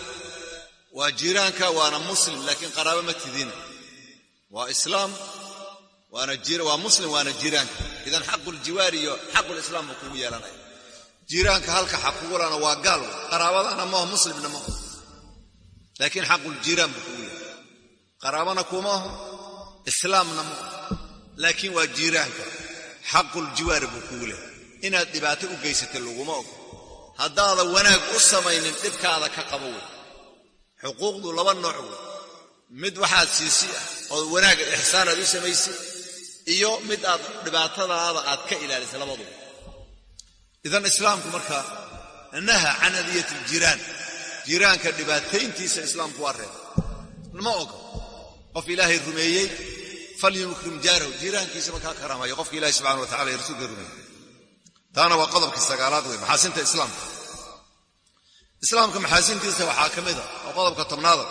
waa jiiraanka waana muslim laakiin qaraabo ma tidina waa islaam waa muslim waana jiiraanka. Idan xaquljiwaar iyo xaqulislaam buu kugu yeelanaya. Jiiraanka halka xaq kugu lana waa gaal qaraabadana maaho muslimna maaho laakiin xaquljiiraan buu kugu leeyahay qaraabana kumaaho islaamna maaho laakiin waa jiiraanka xaquljiwaar buu kugu leeyahay inaad dhibaato u geysatay laguma ogo haddaada wanaag u samaynin dhibkaada ka qabo wey xuquuqdu laba nooc wey mid waxaad siisi ah oo wanaag ixsaan aad u samaysay iyo mid aad dhibaatadaada aad ka ilaalisay labaduba idan islaamku marka naha can adiyat ljiraan jiraanka dhibaatayntiisa islaamku waa reeba ma ogo. Qof ilaahay rumeeyey falyukrim jaarahu jiraankiisa markaa karaamayo qofka ilahi subxana wa tacala iyo rasuulka rumeeyey. Taana waa qodobkii sagaalaad wey maxaasinta islaamka. Islaamka maxaasintiisa waxaa ka mida oo qodobka tobnaada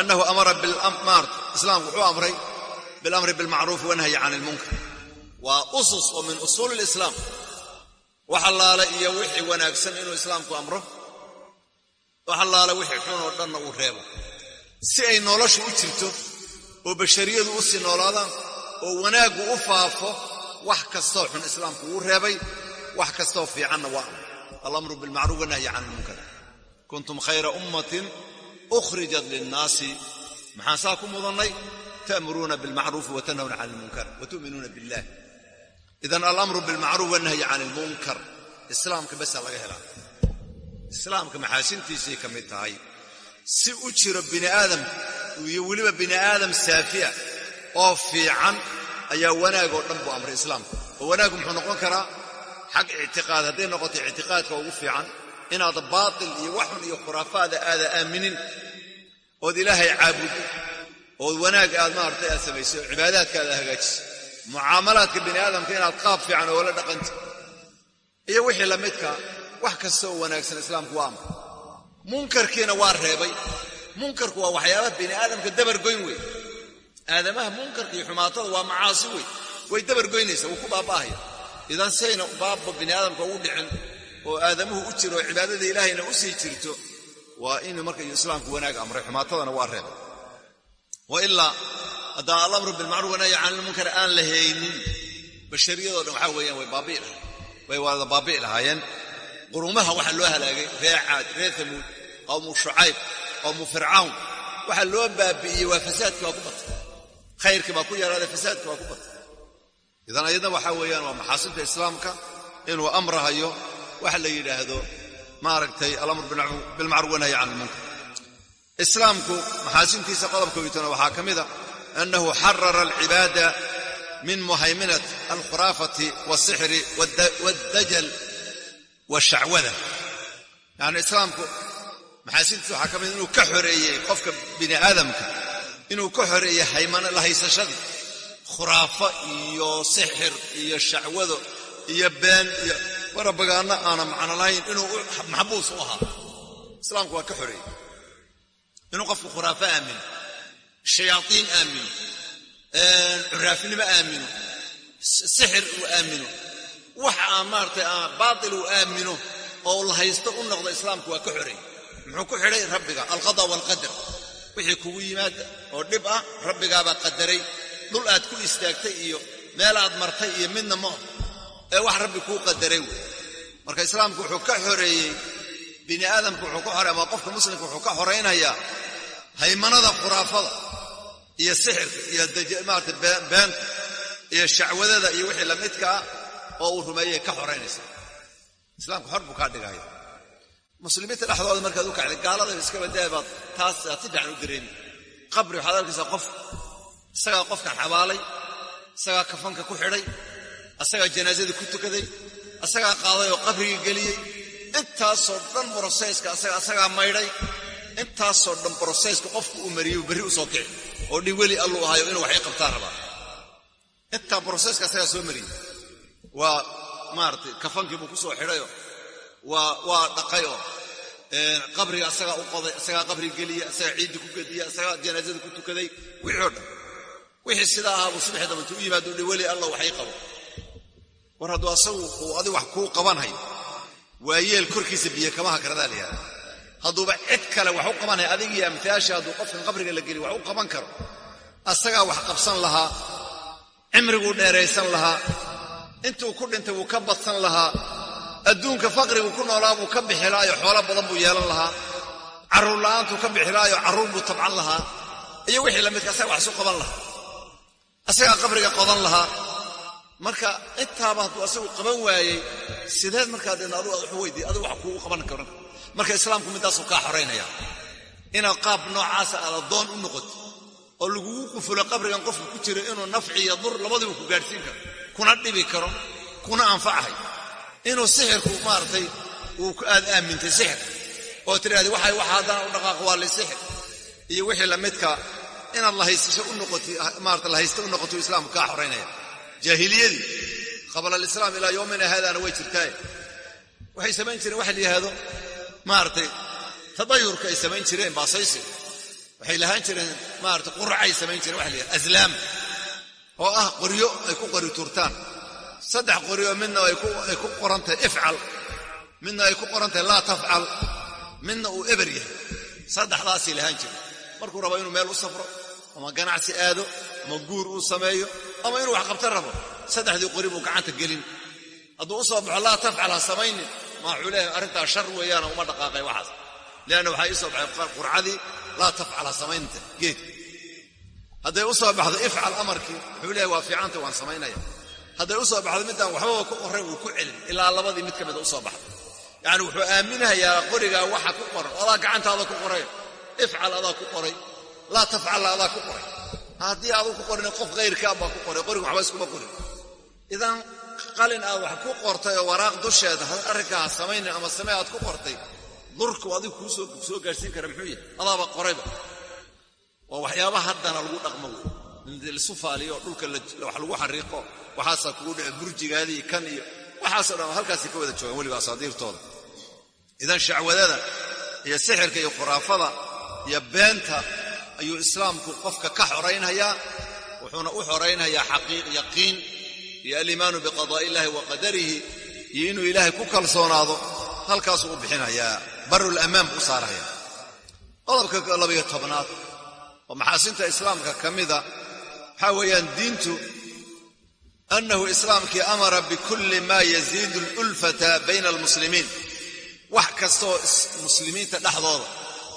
anahu amara bilmar islaamku wuxuu amray bilamri bilmacruufi wanahyi can ilmunkar waa usus oo min usuuli lislaam wax allaale iyo wixii wanaagsan inuu islaamku amro wax allaale wixii xun oo dhanna uu reebo. Si ay noloshu u jirto oo bashariyadu u sii noolaadaan oo wanaaggu u faafo wax kastoo xun islaamku wuu reebay wax kastoo fiicanna waa amr alamru bilmacruuf wanahyi can ilmunkar kuntum khayra ummatin ukhrijat linnaasi. Maxaan saa ku mudannay? Ta'muruuna bilmacruufi wa tanhawna can ilmunkar wa tu'minuuna billah idan alamru bilmacruuf wanahyi can ilmunkar islaamka besa laga helaa islaamka maxaasintiisay ka mid tahay. Si u jiro bini aadam iyo weliba bini aadam saafiya oo fiican ayaa wanaag oo dhan buu amray islaamka oo wanaaggu muxuu noqon karaa? Xag ictiqaad hadday noqoto ictiqaadka ugu fiican inaad baatil iyo waxun iyo khuraafaada aada aaminin ood ilaahay caabuddo ood wanaag aad maaragtay aad samayso oo cibaadaadka aad hagaajiso mucaamalaadka bini aadamka inaad qaab fiican oola dhaqanto iyo wixii lamidka wax kasta oo wanaagsan islaamku waa amray munkarkiina waa reebay. Munkarku waa waxyaabaha bini aadamka dabargoyn wey aadamaha munkarka iyo xumaatada waa macaasi wey way dabargoynaysa wuu ku baaba'ahaya idan sayna baabba bini aadamka ugu dhicin oo aadamuhu u jiro cibaadada ilaahayna u sii jirto waa inuu marka islaamku wanaag amray xumaatadana waa reebay. Wa ilaa haddaan alamru bilmacruuf wanahyi can ilmunkar aan la haynin bashariyadoo dhan waxaa weeyaan way baabi'i lahay way wada baabi'i lahaayeen qurumaha waxaa loo halaagay reer caad reer tamuud qawmu shucayb qawmu fircawn. Waxaa loo baabi'iyey waa fasaadkii waa ku batay. Khayrkii baa ku yaraaday fasaadkii waa ku batay. Idan ayadna waxaa weeyaan waa maxaasinta islaamka inuu amrahayo waxa la yidhaahdo maaragtay alamr bilmacruuf wanahyi can ilmunkar islaamku maxaasintiisa qodobka witona waxaa ka mida annahu xarara alcibaada min muhayminat alkhuraafati walsixri waddajal washacwada yani islaamku maxaasintiisa waxaa ka mida inuu ka xoreeyey qofka bini aadamka inuu ka xoreeyey haymano la haysashadii. Khuraafo iyo sixir iyo shacwado iyo been iyo warabagaanno aana macno lahayn inuu maxbuus u ahaa. Islaamku waa ka xoreeyey. Inuu qofku khuraafo aamino shayaaiin aamino curaafnimo aamino sixir uu aamino wax aan baatil uu aamino oo la haysto u noqdo islaamku waa ka xoreeyey muxuu ku xidhay rabbiga alqada waalqadar wixii kugu yimaada oo dhib ah rabbigaabaa qadaray. Dhul aad ku istaagtay iyo meel aad martay iyo midna ma ee wax rabbi kuu qadaray wey. Marka islaamku wuxuu ka xoreeyey bini aadamku wuxuu ka xoreey ama qofka muslimka wuxuu ka xoraynayaa haymanada khuraafada iyo sixirka iyo maarata beenta iyo shacwadada iyo wixii lamidka ah oo uu rumeeyey ka xoraynaysa islaamku xor buu kaa dhigaya muslimiinta dhexdooda markaad u kacday gaalada iska badaabaad taas aad si fiican u dareemi qabri waxaad arkaysaa qof isagaa qofkan xabaalay isagaa kafanka ku xidhay isagaa janaazadii ku tukaday isagaa qaaday oo qabrigii geliyey. Intaasoo dhan broseyska isagaa maydhay. Intaasoo dhan broseyska qofku uu mariyey berri u soo kici oo dhi weli alluu ahayo inuu waxay qabtaan rabaa. Intaa broseyska isagaa soo mariyey waa maaratay kafankii buu ku soo xidhayoo waa dhaqayoo qabriga isagaa u qoday isagaa qabriga geliya isagaa ciiddi ku gediya isagaa janaazada ku tukaday. Wixii o dhan. Wixii sidaa ahaa buu subaxii dambantu u yimaado dhi weli allah waxay qabo. War hadduu asagu uu adi wax kuu qabanhayo waa yeel korkiisa biyo kamaha karadaa la yihahda hadduuba cid kale wax u qabanhayo adigiyo amtaasha hadduu qofkan qabriga la geliy wax u qaban karo. Asagaa wax qabsan lahaa cimriguu dheeraysan lahaa intuu ku dhintay wuu ka badsan lahaa. Adduunka faqrigu ku noolaa buu ka bixilaayo xoolo badan buu yeelan lahaa. Carruur la'aantuu ka bixilaayo carruur buu tabcan lahaa. Iyo wixii lamidka asaga wax isu qaban lahaa. Asagaa qabriga qodan lahaa. Marka intaaba hadduu asagu qaban waayey sideed markaa dee adu waxu weydiiy adigu wax kuugu qaban karan marka islaamku midaasuu kaa xoraynaya inaad qaab noocaasa aad addoon u noqoto oo lagugu qufulo qabrigan qofka ku jira inuu nafci iyo dur labadiiba ku gaadhsiin karo kuna dhibi karo kuna anfacahay inuu sixirku maaragtay aad aamintay sixir. Oo tidhahda waxay waxa haddana u dhaqaaqo waa lisixir iyo wixii lamidka inaad maarata lahaysta u noqoto islaamku kaa xoraynaya jaahiliyadii qabla alislaam ilaa yowmina haadaana way jirtaaye waxay samayn jireen waxa la yidhaahdo maaragtay tadayurka ay samayn jireen baasaysi. Waxay lahaan jireen maarata quracay samayn jireen waxa la yidhahdo aslaam oo ah qoryo ay ku qori tuurtaan saddex qoryo midna ay ku qorantahay ifcal. Midna ay ku qorantahay laa tafcal. Midna uu eber yahay. Saddexdaasay lahaan jireen markuu rabo inuu meel u safro ama ganacsi aado ama guur uu sameeyo ama inuu wax qabta rabo saddexdii qori buu gacanta gelin. Hadduu u soo baxo laa tafcal ha samaynin. Maaxuu leeyahay arrintaa shar weeyaana uma dhaqaaqay waxaas. Leanna waxaa ii soo baxay qurcadii laa tafcal ha samaynta geedka hadday u soo baxdo ifcal amarkii wuxuu leeyahay waa fiicanta waan samaynaya hadday u baxdo midaan waxbaba ku qorayn wuu ku celin ilaa labadii mid ka mida u soo baxdo. Yacni wuxuu aaminayaa qorigaa waxa ku qoran adaa gacantaada ku qoray ifcal adaa ku qoray laa tafcalla adaa ku qoray. Haddii aadu ku qorin qof kayrkaa baa ku qoray qoriga waxba iskuma qorin. Idan qalin aad wax ku qortay oo waraaq dusheeda arrinkaa ha samaynin ama samee aad ku qortay durku adigu kuu gaadhsiin kara muxuu yahay adaaba qorayba waa waxyaaba haddana lagu dhaqmo wey lisu faaliyo dhulka wax lagu xariiqo waxaasaa kugu dhici burjigaadii kan iyo waxaasoo dhan halkaasay ka wada joogaan weliba asaadiirtooda. Idan shacwadada iyo sixirka iyo khuraafada iyo beenta ayuu islaamku qofka ka xoraynhayaa wuxuuna u xoraynhayaa xaqiiq yaqiin iyo aliimaanu biqadaa'i illahi wa qadarihi iyo inuu ilaahay ku kalsoonaado halkaasuu u bixinhayaa barul ammaan buu u saarhayaa qodobka labayo tobnaad oo maxaasinta islaamka ka mida waxaa weeyaan diintu annahu islaamkii amara bikulli maa yaziidu alulfata bayna almuslimiin. Wax kastaoo muslimiinta dhexdooda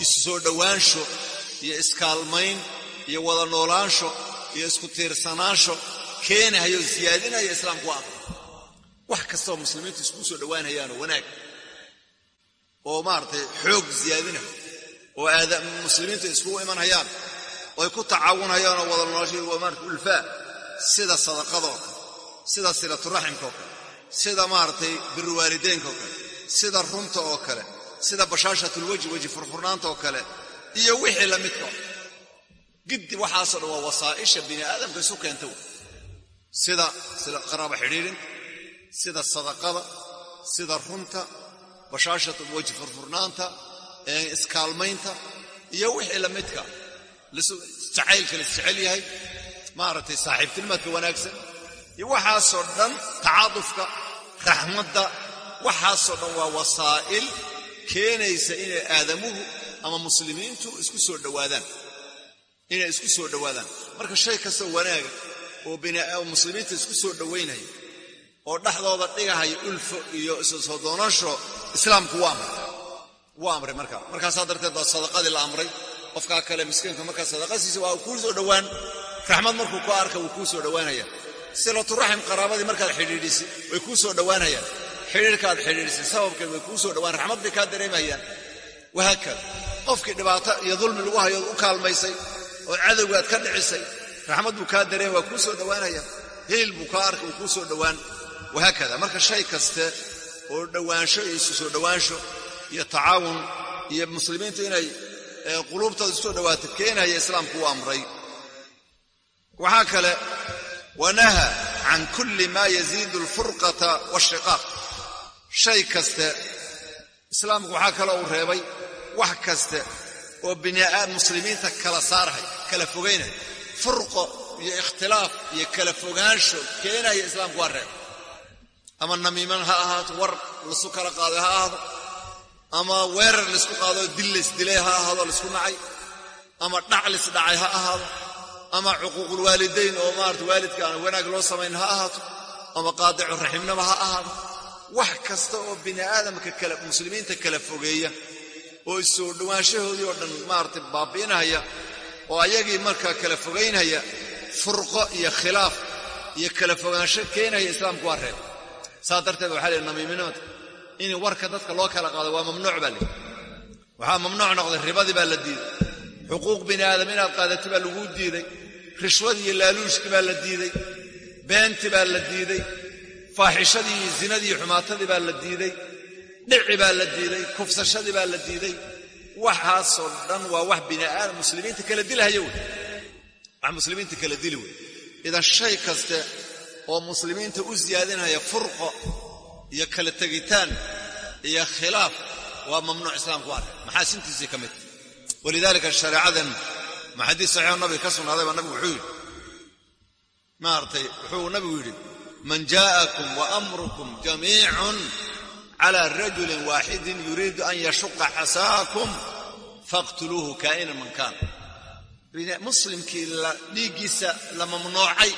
isu soo dhowaansho iyo iskaalmayn iyo wada noolaansho iyo isku tiirsanaansho keenahayo siyaadinaya islaamku waa amar wax kastaoo muslimiintu iskugu soo dhowaanhayaanoo wanaag oo maaragtay xoog siyaadinayo oo muslimiintu iskugu imanhayaan ay ku tacaawunhayaanoo wada noolashada maarata ulfaa sida sadaqadoo kale sida silaturaximka oo kale sida maaragtay birwaalideynka oo kale sida runta oo kale sida bashaashatulweji weji furfurnaanta oo kale iyo wixii la midka. Giddi waxaasoo dhan waa wasaa'isha bini aadamka isu keenta wey sida qaraaba xidhiirinta sida sadaqada sida runta bashaashatu weji furfurnaanta iskaalmaynta iyo wixii la midka jacaylka laisjecel yahay maaragtay saaxiibtinimadka wanaagsan iyo waxaasoo dhan tacaadufka raxmadda waxaasoo dhan waa wasaa'il keenaysa inay aadamuhu ama muslimiintu isku soo dhowaadaan inay isku soo dhowaadaan marka shay kastoo wanaaga oo muslimiinta isku soo dhowaynaya oo dhexdooda dhigahaya ulfo iyo isu soo doonasho islaamku waa amray waa amray markaa markaasaa darteed baa sadaqadii la amray qofkaa kale miskiinka markaa sadaqasiisa waa kuu soo dhowaan. Raxmad markuu ku arka wuu kuu soo dhowaanaya. Silaturaxim qaraabadii markaad xidhiidhisay way kuu soo dhowaanayaan. Xidhiirkaad xidhiidhisay sababkeed way kuu soo dhowaan raxmad bay kaa dareemayaan. Wahaakada qofkii dhibaato iyo dulmi lagu hayood u kaalmaysay oo cadowgaad ka dhicisay raxmad buu kaa dareemay waa kuu soo dhowaanaya. Hiil buu kaa arka wuu kuu soo dhowaan. Wahaakada marka shay kaste oo dhowaansho iyo isu soo dhowaansho iyo tacaawun iyo muslimiintu inay quluubtooda soo dhowaato keenaya islaamku u amray. Waxaa kale wanaha can kulli maa yaziidu alfurqata waashiqaaq shay kaste islaamku waxaa kaloo uu reebay wax kaste oo biniaad muslimiinta kala saarhay kala fogaynaya furqo iyo ikhtilaaf iyo kala fogaansho keenaya islaamku waa reebay ama namiiman ha ahaato war lasu kala qaaday ha ahaado ama weerar laysku qaado dil laysdilay ha ahaado laysku nacay. Ama dhac laysdhacay ha ahaado. Ama cuquuqulwaalidayn oo maarata waalidka wanaag loo samayn ha ahaato. Ama qaadicu raximnimo ha ahaado. Wax kasta oo bini aadamka kale muslimiinta kala fogeeya oo isoo dhowaanshahoodii oo dhan maarata baabi'inahaya oo ayagii markaa kala fogaynhaya furqo iyo khilaaf iyo kala fogaansho keenaya islaamku waa reeb saa darteed waxaa leey namiiminimada in warka dadka loo kala qaado waa mamnuuc baa leey waxaa mamnuuc noqday ribadii baa la diiday. Xuquuq bini aadam inaad qaadati baa laguu diiday. Rishwadii iyo laaluushkii baa la diiday. Beentii baa la diiday. Faaxishadii iyo zinadii xumaatadii baa la diiday. Dhici baa la diiday. Kufsashadii baa la diiday. Waxaasoo dhan waa wax biniaadam muslimiinta kala dilahaya wey. Wax muslimiinta kala dili wey. Idan shay kaste oo muslimiinta u siyaadinaya furqo iyo kala tegitaan iyo khilaaf waa mamnuuc islaamku waa maxaasintiisii ka mid? Walidaalika shareecadan ma xadiis saxiixo nabiga ka sugnaaday baa nabigu wuxuu yidhi. Maaragtay wuxuu nabigu yidhi man jaa'akum wa amrukum jamiicun cala rajulin waaxidin yuriidu an yashuqa xasaakum faqtuluuhu kaa'inan man kaan muslimkii dhiiggiisa la mamnuucay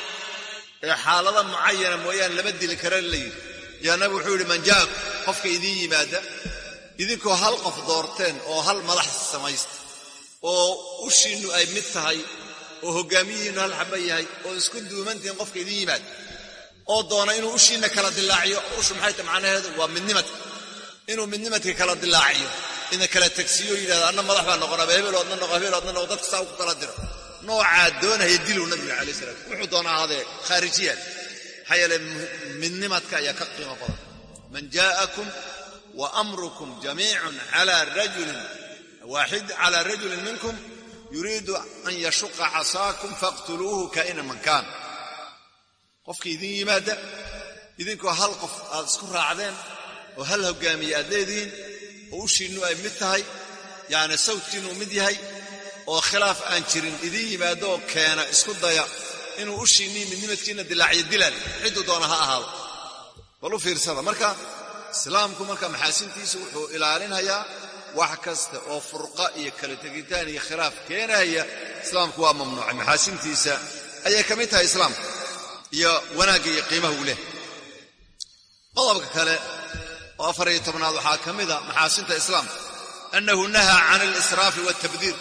ee xaalada mucayana mooyaane lama dili kara la yidhi yaa nabigu wuxuu yidhi man qofka idiin yimaada idinkoo hal qof doorteen oo hal madax samaysta oo ushiinnu ay mid tahay oo hoggaamiyihiinnu hal xaba yahay oo isku duumantihiin qofka idiin yimaada oo doona inuu ushiinna kala dilaaciyo ushu maxay tahay macnaheedu? Waa midnimadka. Inuu midnimadka kala dilaaciyo ina kala tegsiyo yidhahdo anna madax baa noqonaba hebeloodna noqo hebeloodna noqo dadka saa ku kala diro. Noocaa doonaya dilow nabiga calai salaam. Wuxuu doona ahaadee khaarijiyaan maxaa yeele midnimadka ayaa ka qiimo badan. Man jaa'akum wa amrukum jamiicun cala rajulin waaxid cala rajulin minkum yuriidu an yashuqa casaakum faqtuluuhu kaa'ina man kaan. Qofkii idin yimaada idinkoo hal qof aad isku raacdeen oo hal hoggaamiye aad leedihiin oo ushiinnu ay mid tahay yacni sawdkiinnu mid yahay oo khilaaf aan jirin idin yimaado keena isku daya inuu ushiinnii midnimadkiinna dilaaciyo dilaal cidduu doona ha ahaado. Bal u fiirsada. Marka islaamku marka maxaasintiisu wuxuu ilaalinayaa wax kasta oo furqa iyo kala tegitaan iyo khilaaf keenaya islaamku waa mamnuucay maxaasintiisa ayay ka mid tahay islaamka iyo wanaagga iyo qiimaha uu leh. Qodobka kale oo afar iyo tobnaad waxaa ka mida maxaasinta islaamka. Annahu nahaa can alisraafi waaltabdiir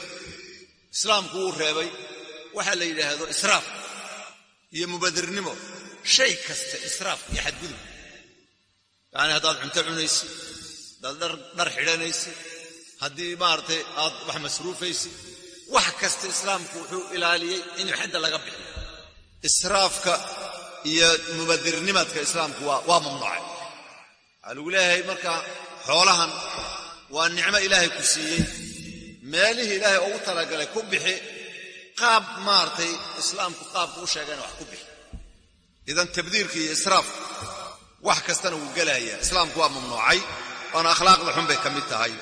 islaamku wuu reebay. Waxaa la yidhaahdo israaf iyo mubadirnimo shay kasta israaf iyo xadgudub. Yacni haddaad cunto cunaysid haddaad dhar xidhanaysid haddii maaragtay aad wax masruufaysid wax kasta islaamku wuxuu ilaaliyey in xadda laga bixiyo. Israafka iyo mubadirnimadka islaamku waa mamnuucay. Waxaa lagu leeyahay marka xoolahan waa nicmo ilaahay ku siiyey. Meelihii ilaahay ugu talagalay ku bixi qaab maaragtay islaamku qaabku u sheegayna wax ku bixi. Idan tabdiirka iyo israafka wax kastana wuu gelayaa. Islaamku waa mamnuucay waana akhlaaqda xun bay ka mid tahay.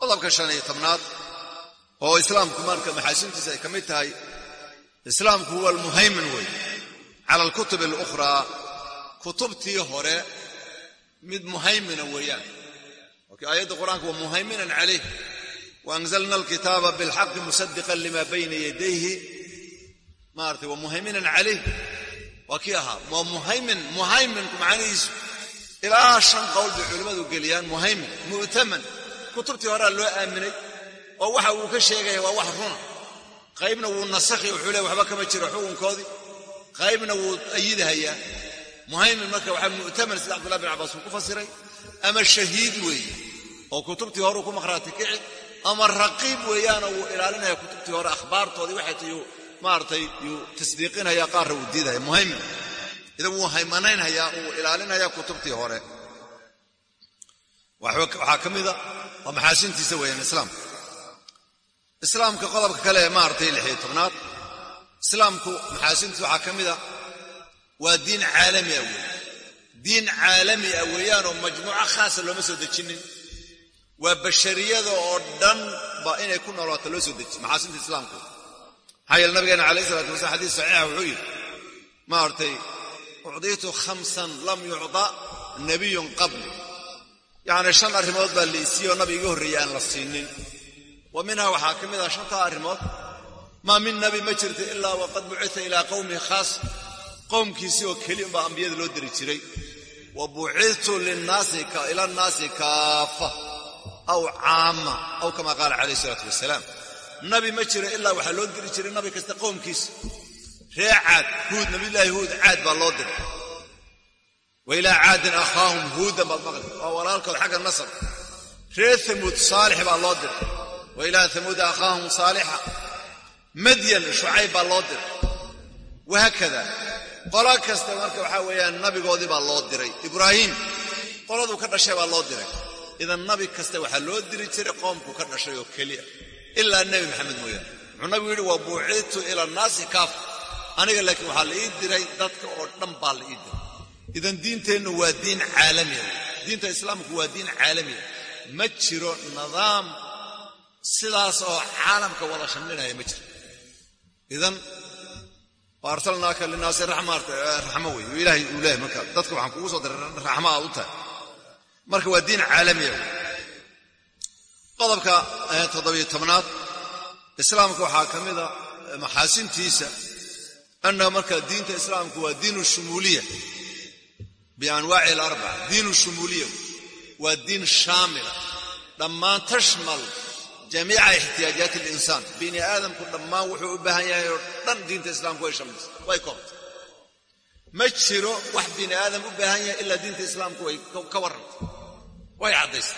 Qodobka shan iyo tobnaad oo islaamku marka maxaasintiisa ay ka mid tahay islaamku huwa almuhaymin wey cala alkutub alukhraa kutubtii hore mid muhaymina weeyaan. Markii aayadda qur'aanka waa muhayminan calayh waanzalna alkitaaba bilxaqi musadiqan lima bayna yadayhi maarata wa muhayminan calayh waa kii ahaa waa muhaymin muhayminku macnihiisu ilaa shan qowl bay culimmadu geliyaan muhaymin mu'taman kutubtii horea loo aaminay oo waxa uu ka sheegaya waa wax runa qaybna wuu nasakhi wuxuu leey waxba kama jiro xukunkoodii qaybna wuu ayidahayaa muhaymin marka waxaa mu'taman sida cabdullahi bin kici ama raqiib weeyaanoo wuu ilaalinaya kutubtii hore akhbaartoodii waxay tayuu maaratay yuu tasdiiqinaya qaarra wuu diidaya muhaymin idan wuu haymanaynhayaa wuu ilaalinaya kutubtii hore. Waxaa ka mida waa maxaasintiisa weeyaan islaamka islaamka qodobka kale ee maaratay lixiyo tobnaad islaamku maxaasintiisa waxaa ka mida waa diin caalami ah weeye diin caalami ah weeyaanoo majmuuco khaasa looma soo dejinin waa bashariyada oo dhan ba inay ku noolaato loo soo dejiy maxaasinta islaamku. Maxaa yeele nabigeena calayh isalatu wasalaam xadiis saxiixa wuxuu yidhi maaragtay ucdiitu khamsan lam yucda nabiyun qabli. Yacni shan arrimood baa la isiiye nabi iga horreeyey aan la siinin. Wa minhaa waxaa ka mid ah shantaa arrimood. Maa min nabi ma jirto ilaa waqad bucita ilaa qowmihi khaas. Qowmkiisii oo keli unbaa ambiyada loo diri jiray. Wa bucitu ila nnaasi kaafa aw caama aw kama qaala calayh isalaatu wasalaam. Nabi ma jiro ilaa waxaa loo diri jiray nabi kasta qowmkiisa ree caad huud nabiyullaahi huud caad baa loo diray. Wa ilaa caadin akhaahum huudan baad maqli waa walaalkood xagga nasab. Ree hamuud saalix baa loo diray. Wa ilaa hamuuda akhaahum saalixa. Madyan shucayb baa loo diray. Wahaakada qolo kasta marka waxaa weeyaan nabigoodii baa loo diray. Ibraahiim qoladuu ka dhashay baa loo diray idan nabi kasta waxaa loo diri jiray qoomku ka dhashay oo keliya. Ilaa nebi maxamed mooyaane. Wuxuu nabigu yidhi waa buucitu ila annaasi kaafa aniga laakiin waxaa la ii diray dadka oo dhan baa la ii diray. Idan diinteennu waa diin caalamiya. Diinta islaamku waa diin caalamiya. Ma jiro nidaam sidaas oo caalamka wada shamlinaya ma jiro. Idan arsalnaaka linaasi raxmo wey ilahay uu leeyahay marka dadka waxaan kugu soo diray raxmo aad u tahay marka waa diin caalamiya qodobka toddobiyo tobnaad. Islaamka waxaa ka mida maxaasintiisa annaha marka diinta islaamku waa diin shumuuliya bianwaaci alarbaca diin shumuuliya waa diin shaamila dhammaan tashmal jamiica ixtiyaajaat alinsaan. Bini aadamku dhammaan wuxuu u baahan yahay oo dhan diinta islaamku way shamlisa way koobtay. Ma jiro wax bini aadam u baahan yahay ilaa diinta islaamku way ka warrantay way caddaysay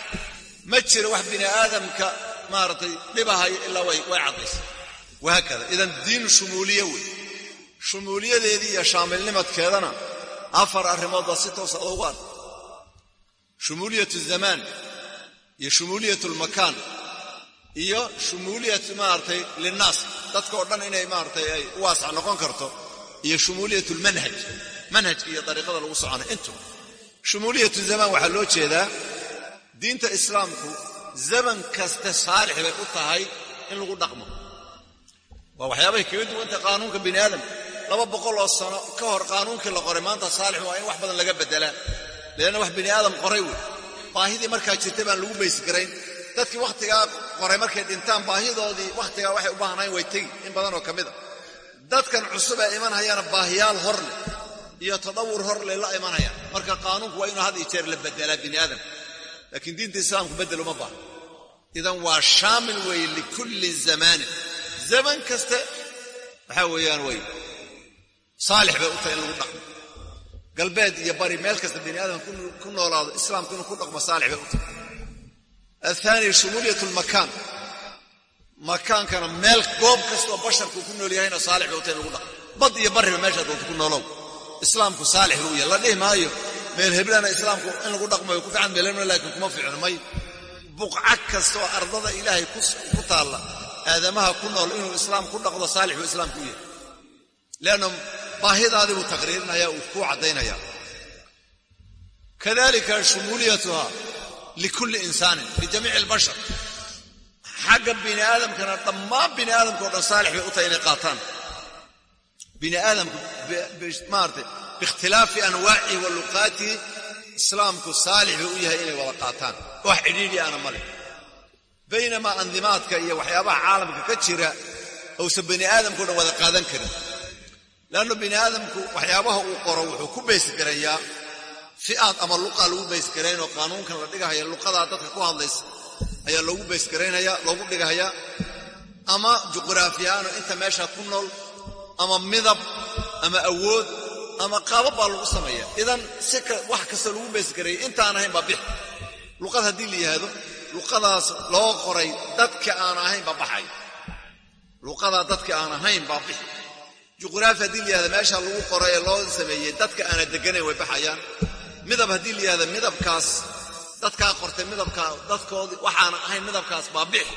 ma jiro wax bini aadamka maaragtay dhibahaya ilaa way caddaysay wahaakada idan diin shumuuliye wey. Shumuuliyadeedii iyo shaamilnimadkeedana afar arrimood baa si toosa ugu arka shumuuliyat zamaan iyo shumuuliyat lmakaan iyo shumuuliyat maaragtay linnaas. Dadka oo dhan inay maaratay ay waasac noqon karto iyo shumuuliyat lmanhaj. Manhajka iyo dariiqada lagu soconay. Intu shumuuliyatu zamaan waxaa loo jeedaa diinta islaamku zaman kaste saalix bay u tahay in lagu dhaqmo. Waa waxyaabahay kaga duwanta qaanuunka bini aadamka laba boqoloo sano ka hor qaanuunkii la qoray maanta saalix waa in wax badan laga bedelaa leanna wax bini aadam qoray wey. Baahidii markaa jirtay baan lagu baysgarayn dadkii wakhtigaa qoray markay dhintaan baahidoodii wakhtigaa waxay u baahnayn way tegi in badanoo ka mida dadkan cusub ee imanhayaana baahiyaal hor leh iyo tadawur hor leh la imanayaan marka qaanuunku waa inuu had iyo jeer la bedelaa bini aadam laakiin diinta islaamku bedel uma baahno idan waa shaamil weeye likulli zamaanin zaman kaste waxaa weeyaan way saalix bay u tahay in lagu dhaqmo galbeed iyo bari meel kasta bini aadam ku noolaado islaamku inuu ku dhaqmo saalix bay u tahay athani shumuuliyat lmakaan makaankana meel goob kastaoo basharku ku nool yahayna saalix bay u tahay in lagu dhaqmo bad iyo barriba meeshaa doonta ku noolow islaamku saalix buu yahay maayo meel heblana islaamku in lagu dhaqmayo ku fiican meelana laakiin kuma fiicno. May buqca kasta oo ardada ilaahay ku taalla aadamaha ku nool inuu islaam ku dhaqdo saalix buu islaamku u yahay. Leanna baahidaadii buu taqriirinaya uu kuu caddaynaya kadalika shumuuliyatuha likulli insaanin lijamiici albashar. Xagga bini aadamkana dhammaan bini aadamka o dhan saalix bay u tahay inay qaataan bini aadamku maarata biikhtilaafi anwaacihi wa luqaatihi islaamku saalix bay u yahay inay wada qaataan wax cidhiidhi ana male baynamaa andimaadka iyo waxyaabaha caalamka ka jira ousan bani aadamkao dhan wada qaadan karin leannu bini aadamku waxyaabaha uu qoro wuxuu ku baysgarayaa fi'aad ama luqa lagu baysgarayn oo qaanuunkan la dhigahaya luqadaa dadka ku hadlaysa ayaa loogu baysgaraynaya loogu dhigahayaa ama juquraafiyaano inta meesha ku nool ama midab ama awood ama qaabab baa lagu sameeya idan si wax kasta lagu baysgareeyey intaan ahayn baa bix luqad haddii la yidhaahdo luqadaas loo qoray dadka aan ahayn baa baxay. Luqadaa dadka aan ahayn baa bixi. Juquraafi haddii la yihahdo meesha lagu qoray ee loo sameeyey dadka aana deganayn way baxayaan. Midab haddii la yihahdo midabkaas dadkaa qortay midabkaa dadkoodii waxaana ahayn midabkaas baa bixi.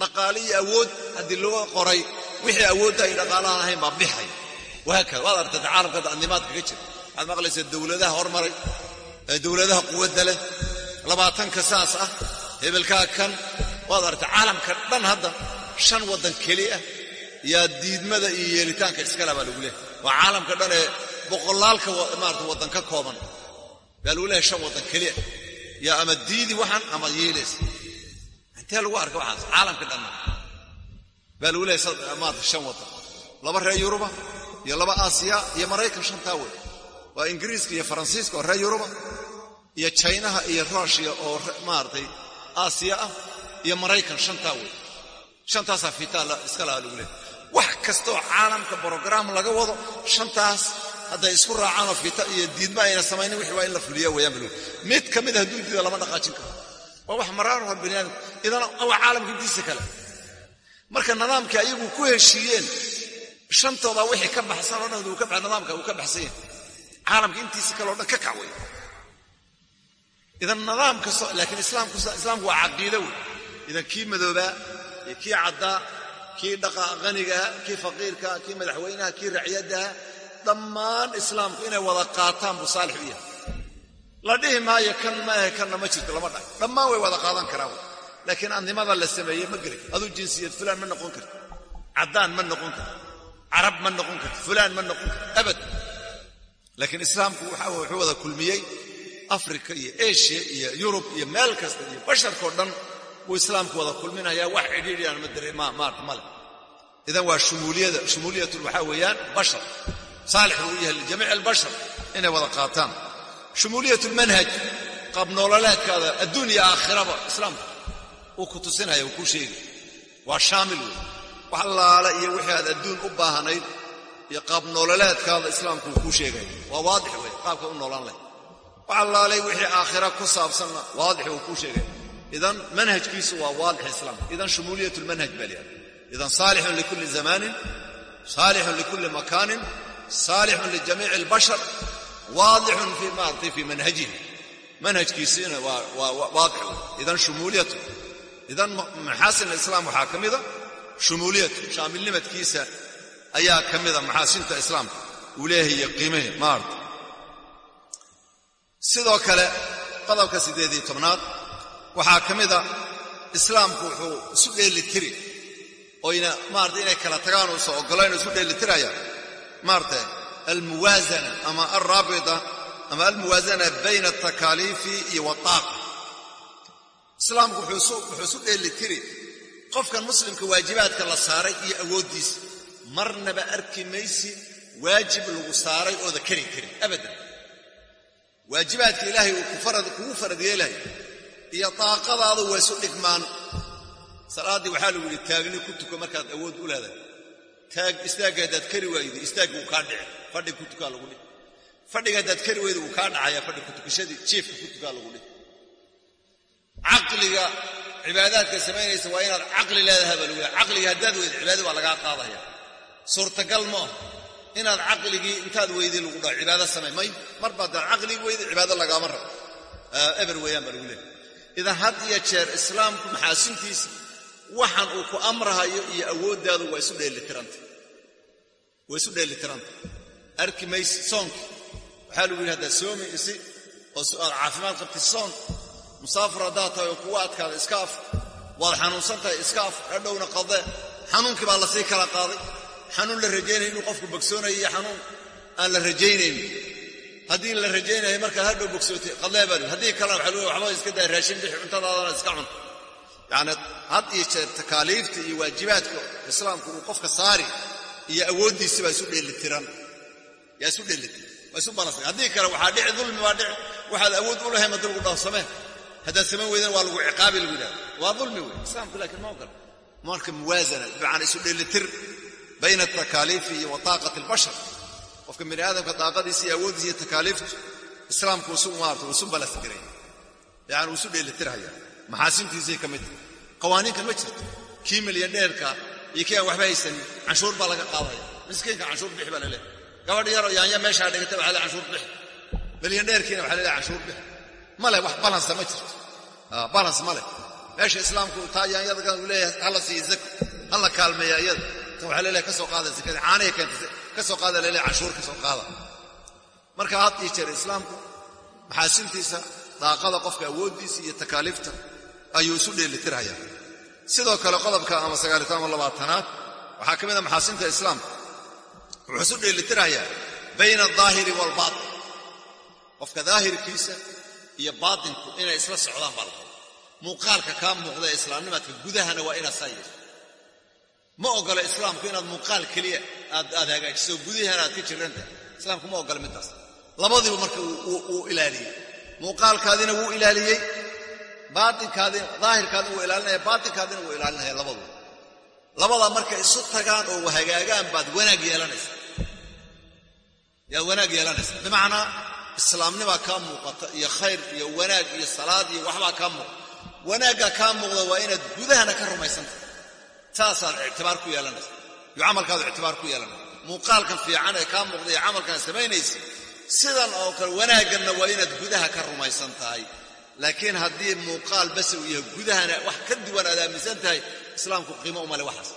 Dhaqaale awood haddii loo qoray wixii awoodda ay dhaqaalaha ahayn baa bixay wahaakada waad artay caalamka dacnimaad kaga jira. Waxaad maqlaysaa dowladaha hormaray dowladaha quwadda leh labaatanka saas ah hebelkaa kan waad artay caalamka dhan hadda shan waddan keli ah yaa diidmada iyo yeelitaanka iskala baa lagu leehay waa caalamka dhan ee boqolaalka maarata waddan ka kooban baa lagu leehay shan waddan keli ah. Yaa ama diidi waxan ama yeelays intee lagu arka waxaas? Caalamka dhanna baa lagu leehay maarata shan waddan. Laba reer yuruba iyo laba aasiya iyo maraykan shantaa wey waa ingiriiska iyo faransiiska oo reer yuruba iyo jaynaha iyo ruushiya oo maaragtay aasiya ah iyo maraykan shantaa wey shantaasaa fiitaa iska lahaa lagu leehay wax kastaoo caalamka brograam laga wado shantaas hadday isku raacaanoo fiita iyo diidma ayna samaynin wixii waa in la fuliya weeyaan bal mid ka mid hadduu diida lama dhaqaajin karo. Waa wax maraaruha bani aadam idan waa caalamka intiisa kale. Marka nidaamkii ayagu ku heshiiyeen shantooda wixii ka baxsan oo dhan nidaamka uu ka baxsan yahay. Caalamka intiisa kale o dhan ka kac wey idan nidaam kasto laakiin islaamku waa caqiide wey idan kii madoobaa iyo kii caddaa kii dhaqa qanigaha kii faqiirkaa kii madaxweynaha kii racyadaha dhammaan islaamku inay wada qaataan buu saalix u yahay. La dhihi maayo kan maahe kanna ma jirto lama dhahay. Dhammaan way wada qaadan karaan laakiin adnimada la sameeyey ma geli aduu jinsiyad fulaan ma noqon karti caddaan ma noqon karti carab ma noqon karti fulaan ma noqon karti abad. Laakiin islaamku wuxuu wada kulmiyey afrika iyo eshiya iyo yurub iyo meel kasta iyo basharkao dhan buu islaamku wada kulminayaa wax cidhiidhiaan ma dare maarta male idan waa shumuuliyada shumuuliyatun waxaa weeyaan bashar. Saalix buu yahay lijamiic albashar inay wada qaataan. Shumuuliyat lmanhaj qaabnoololeedkaada adduun iyo aakhiraba islaamku uu ku tusinaya uu kuu sheegay. Waa shaamil wey wax allaale iyo wixii aad adduun u baahanayd iyo qaabnoololeedkaada islaamku uu kuu sheegaya waa waadix wey qaabka u noolaan leh. Wax allaalay wixii aakhira ku saabsanna waadix uu kuu sheegaya idan manhajkiisu waa waadix islaamka idan shumuuliyat lmanhaj baa lihaha idan saalixun likulli zamanin saalixun likulli makaanin saalixun lijamiici albashar waadixun fii maaratay fii manhajihi. Manhajkiisiina waa waadix idan shumuuliyatu idan maxaasin islaam waxaa ka mida shumuuliyatu shaamilnimadkiisa ayaa ka mida maxaasinta islaamka uu leeyahay qiimahi maarata sidoo kale qodobka siddeed iyo tobnaad waxaa ka mida islaamku wuxuu isu dheelitiri oyna maarata inay kala tagaan uusa oggolayn isu dheelitiraya maarata almuwaasana ama alraabita ama almuwaasana bayna altakaaliifi iyo wataaqa. Islaamku wuxuu isu dheelitiri qofkan muslimka waajibaadka la saaray iyo awooddiisa marnaba arki maysi waajib lagu saaray ooda kari karin abadan. Waajibaadka ilaahay uu kugu farad yeelahay iyo daaqadaada waa isu dhigmaan. Salaaddii waxaa lagu yidhi taagni ku tuka markaad awood u leedahay. Taag istaagga haddaad kari waaydo istaagga wuu kaa dhici fadhi ku tukaa lagu dhihi fadhiga haddaad kari waydo wuu kaa dhacaya fadhi ku tukashadii jiefka ku tukaa lagu dhihi caqliga cibaadaadka samaynaysa waa inaad caqli leedahay baa lagu yahay caqliga haddaad weydo cibaada baa lagaa qaadaya. Suurtagal ma ah inaad caqligii intaad weyday lagu dhaho cibaado samay. May marba haddaad caqligii weyday cibaado lagaama rabo. Eber weeyaan baa lagu leehay idan had iyo jeer islaamku maxaasintiisa waxan uu ku amrahayo iyo awooddaadu waa isu dheelitiranta waa isu dheelitiranta arki maysi soonki. Waxaa lagu yidhi haddaad soomi isi oo aad caafimaad qabtid soon musaafir haddaad tahay oo kuwa adkaada iska af waad xanuunsan tahay iska af hadhowna qadee xanuunkii baa la sii kala qaaday xanuun la rajaynaya inuu qofku bogsoonayo iyo xanuun aan la rajaynaynin haddii la rajaynayo markaad hadhow bogsootay qadee baa haddii kalena waxa lu waxba iska daa raashin bixi cuntadaadana iska cun yacni had iyo jeer takaaliifta iyo waajibaadka islaamku uu qofka saari iyo awooddiisi baa isu dheelitiran yaa isu dheelitiran waa isu balansan haddii kale waxaa dhici dulmi baa dhici waxaad awood u lagu dhaho samee haddaad samayn weydana waa lagu ciqaabi lagu yidhahda waa dulmi wey islaamku laakiin ma ogola marka muwaasana bimacnaa isu dheelitir bayna atakaaliifi iyo wa taaqati albashar. Qofka bini aadamka daaqadiisa iyo awooddiisa iyo takaaliiftu islaamku isu maarta isu balasgaray yani isu dheelitirhaya maxaasintiisay ka mid tahay. Qawaaniinkan ma jirto. Kii milyan dheerka iyo kii aan waxba haysanin canshuur baa laga qaadaya. Miskiinka canshuur bixi baa laleehay gabadh yaroo yaanya meeshaa dhigata waxa le bixi. Laleehay canshuur bixi male wax balansa ma jirto balans ma leh meesha islaamku taa yaanyada u leeyahay hala siiya zako hala kaalmeeya iyada tan waxaa leleeyahay ka soo qaada zakadii caanihi keentay ka soo qaada leleeyahay canshuur ka soo qaada. Marka had iyo jeer islaamku maxaasintiisa daaqada qofka awooddiisa iyo takaaliifta ayuu isu dheelitirhayaa sidoo kale qodobka ama sagaalitan ama labaatanaad waxaa ka mid a maxaasinta islaamka wuxuu isu dheelitirhayaa bayna aldaahiri waalbaatin qofka daahirkiisa iyo baatinku inay isla socdaan baa lahaa muuqaalka kaa muuqda ee islaamnimadka gudahana waa inaad saa yeesho. Ma ogola islaamku inaad muuqaal keliya aad hagaajiso gudahana aad ka jirantahay islaamku ma ogola midtaas labadiiba marka wuu ilaaliyey. Muuqaalkaadina wuu ilaaliyey. Daahirkaadina wuu ilaalinaya baatinkaadina wuu ilaalinaya labaduba labadaa markay isu tagaan oo hagaagaan baad wanaag yeelanaysaa. Yaad wanaag yeelanaysaa. Bimacnaa islaamnibaa kaa muuqata iyo khayr iyo wanaag iyo salaad iyo waxbaa kaa muuqda. Wanaaggaa kaa muuqda waa inaad gudahana ka rumaysantahay saasaad ictibaar ku yeelanaysa. Iyo camalkaadu ictibaar ku yeelanaya muuqaalkan fiican ee kaa muuqda iyo camalkan samaynaysa sidan oo kale wanaagganna waa inaad gudaha ka rumaysan tahay. Laakiin haddii muuqaal uu yahay gudahana wax ka duwan aad aaminsan tahay islaamku qiimo umale waxaas.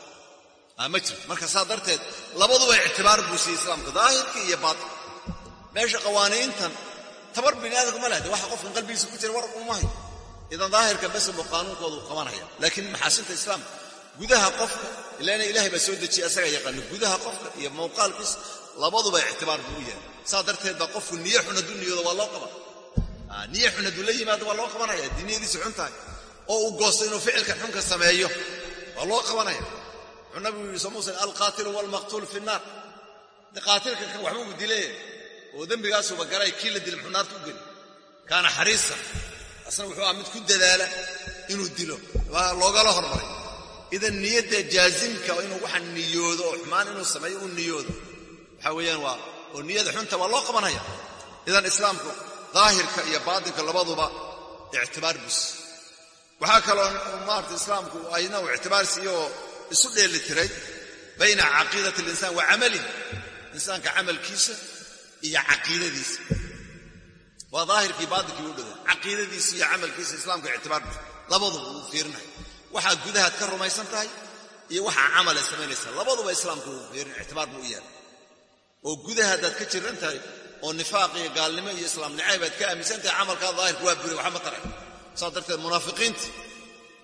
Ma jirto marka saa darteed labaduba ictibaar buu siiyey islaamka. Daahirka iyo baatin meesha qawaaniintan tabar bini aadamka ma lehda waxa qofkan qalbigiisa ku jira war umahay idan daahirka base buu qaanuunkoodu qabanaya laakiin maxaasinta islaamka gudaha qofka ilaana ilaahay baa soo dejiyay asaga yaqaano gudaha qofka iyo muuqaalkiisa labaduba ictibaar buu u yahay. Saa darteed baa qofku niyo xun hadduu niyoodo waa loo qaban niyo xun hadduu la yimaado waa loo qabanaya haddii xun tahay. Oo uu goosto inuu ficilka xunka sameeyo waa loo qabanaya. Wuxuu nabigu yidhi soo muusan alqaatilu waalmaqtuul fi nnaar. De qaatilka waxba uu dilay oo dembigaasuba galay kii la dila muxuu naarta u geli kaana xariisa asna wuxuu ah mid ku dadaala inuu dilo. Loogala hormaray. Idan niyadda jaazimka inuu waxa niyoodo oo xumaan inuu sameeyo uu niyoodo. Waxaa weeyaan waa oo niyada xunta waa loo qabanaya. Idan islaamku daahirka iyo baatinka labaduba ictibaar bus. Waxaa kaloo maarata islaamku ayna uu ictibaar siiyo oo isu dheeli tiray bayna caqiidati alinsaan wa camalihi insaanka camalkiisa iyo caqiidadiisa. Waa daahirkii baatinkii u dhada caqiidadiisa iyo camalkiisa islaamka ictibaar bus labaduba uu fiirinaya waxaad gudahaad ka rumaysan tahay iyo waxaa camale samaynaysaa labaduba islaamku uu fiirin ictibaar buu u yahay. Oo gudaha haddaad ka jiran tahay oo nifaaq iyo gaalnimo iyo islaam nicayb aad ka aaminsan tahay camalkaa daahirka waa buri waxba ma taray saas darteed munaafiqiinta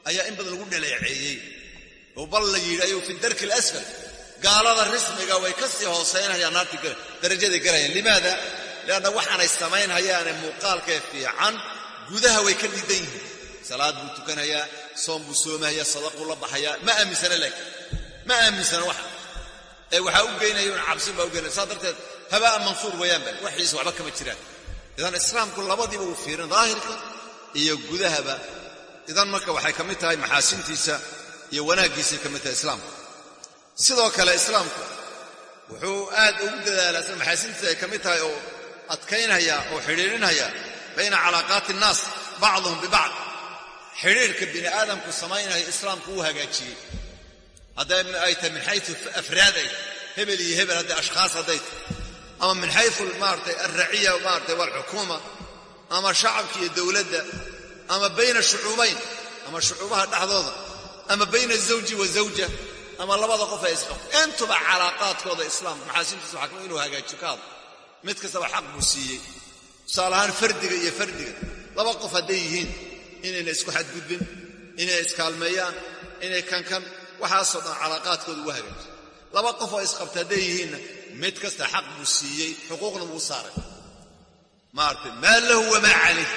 ayaa in badan lagu dhaleeceeyey. Oo bal la yidhi ayuu fi darki alasfal gaalada rismiga way ka sii hooseynayaan naartii gala darajaday galayaan limaada? Lianna waxaanay samaynhayaane muuqaalkee fiican gudaha way ka dhiidan yihiin. Salaad buu tukanayaa soom buu soomahayaa sadaquu la baxayaa. Ma aaminsana laakiin ma aaminsana waxa ee waxaa u geynaya un cabsin baa u geynaya saa darteed habaa mansuur weeyaan ba waxiisa waxba kama jiraan. Idan islaamku labadiiba uu fiirin daahirka iyo gudahaba idan marka waxay ka mid tahay maxaasintiisa iyo wanaaggiisay ka mid tahay islaamku sidoo kale islaamku wuxuu aad ugu dadaalaa sida maxaasintiisa ay ka mid tahay oo adkaynaya oo xidhiidhinaya bayna calaaqaati innaas bacduhum bibacd. Xidhiirhka bini aadamku samaynaya islaamku uu hagaajiyey. Hadday ay tahay min xayu afraad ay hebel iyo hebel hadday ashkhaas hadday tahay. Ama min xayu maaratay alraciya maaratay waalxukuuma ama shacabka iyo dowladda ama bayna shucuubayn ama shucuubaha dhexdooda ama bayna zawji wa zawja ama labada qof ee isqabto intuba calaaqaadkooda islaamka maxaasintiisa waxaa ka mid inuu hagaajiyo ka hadlo mid kastaba xaq buu siiyey. Tusaale ahaan fardiga iyo fardiga. Laba qof hadday yihiin inayna isku xadgudbin inay iskaalmeeyaan inay kankan waxaasoo dhan calaaqaadkooda ugu hagaajiyo laba qof oo isqabta hadday yihiinna mid kasta xaq buu siiyey xuquuqna buu saaray. Maaragtay maa lahu wamaa calayh.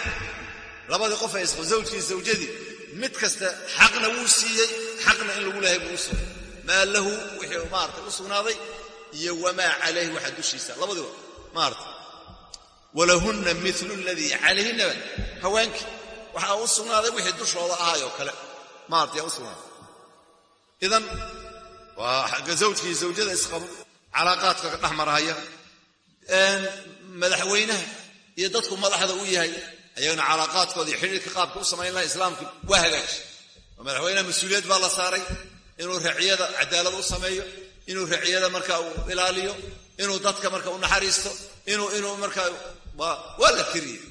Labadii qof ee isqab zawjkii zawjadii mid kasta xaqna wuu siiyey xaqna in lagu lehay buu u sugay maa lahu wixii maaragtay u sugnaaday iyo wamaa calayhi waxa dushiisa. Labaduba maarta walahunna milu ladii calayhinaba haweenkii waxaa u sugnaaday wixii dushooda ahaay oo kale. Maarta yaa u sugnaaday. Idan waa xagga zawjkii zawjada isqabo calaaqaadka dhex marahaya. Madaxweynaha iyo dadku madaxda u yahay ayagana calaaqaadkooda iyo xidhiirka qaabka u samayn laha islaamka waa hagaaji oo madaxweynaha mas'uuliyad baa la saaray inuu raciyada cadaalad u sameeyo inuu raciyada marka uu ilaaliyo inuu dadka marka u naxariisto inuu inuu markaa waa la tiriyey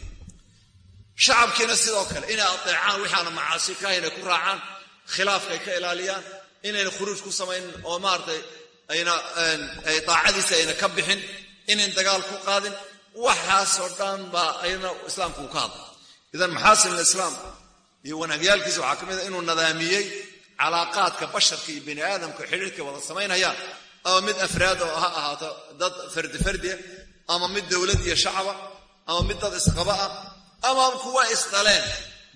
shacabkiina sidoo kale inay adeecaan wixaana macaasi ka inay ku raacaan khilaafka ay ka ilaaliyaan inayna khuruuj ku samaynin oo maaratay ayna daacadiisa ayna ka bixin inayn dagaal ku qaadin waxaasoo dhan baa ayna islaamku uu ka hadla idan maxaasin alislaam iyo wanaagyaalkiisa waxaa ka mid a inuu nadaamiyey calaaqaadka basharka iyo bini aadamka xidhiirka wada samaynayaan ama mid afraad oo ha ahaato dad fardi fardia ama mid dowlad iyo shacaba ama mid dad isqaba ah ama kuwa isdhaleen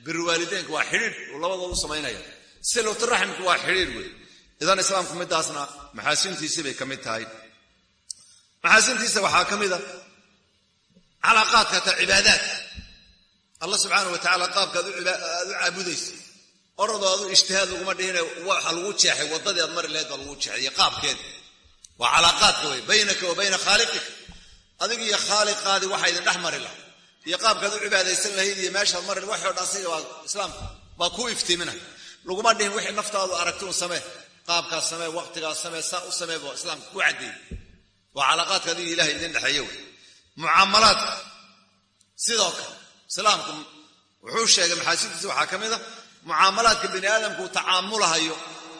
birwaalideynka waa xidhiir uu labadooda u samaynaya. Siluturaximku waa xidhiir wey idan islaamku midaasna maxaasintiisii bay ka mid tahay. Maxaasintiisa waxaa ka mid a calaaqaadka ta cibaadaad. Allah subxaana wa tacala qaabkaad u caabudaysa oradoo adu ijtihaad laguma dhihine waxa lagu jeexay waddadii aad mari lahayd baa lagu jeexay iyo qaabkeeda waa calaaqaadka wey baynaka wa bayna khaaliqika. Adig iyo khaaliqaadii waxa idin dhex mari laha iyo qaabkaad u cibaadaysan lahayd iyo meeshaad mari waxoo dhan asiga waa islaamka baa kuu iftiiminaya laguma dhihin wixii naftaadu aragti un samee qaabkaas samee waqtigaas samee saa u samee baa islaamka ku caddeeyey waa calaaqaadka adiga ilahay idin dhexeeye wey. Mucaamalaadka sidoo kale islaamku wuxuu sheegay maxaasintiisa waxaa ka mid a mucaamalaadka bini aadamku tacaamulahayo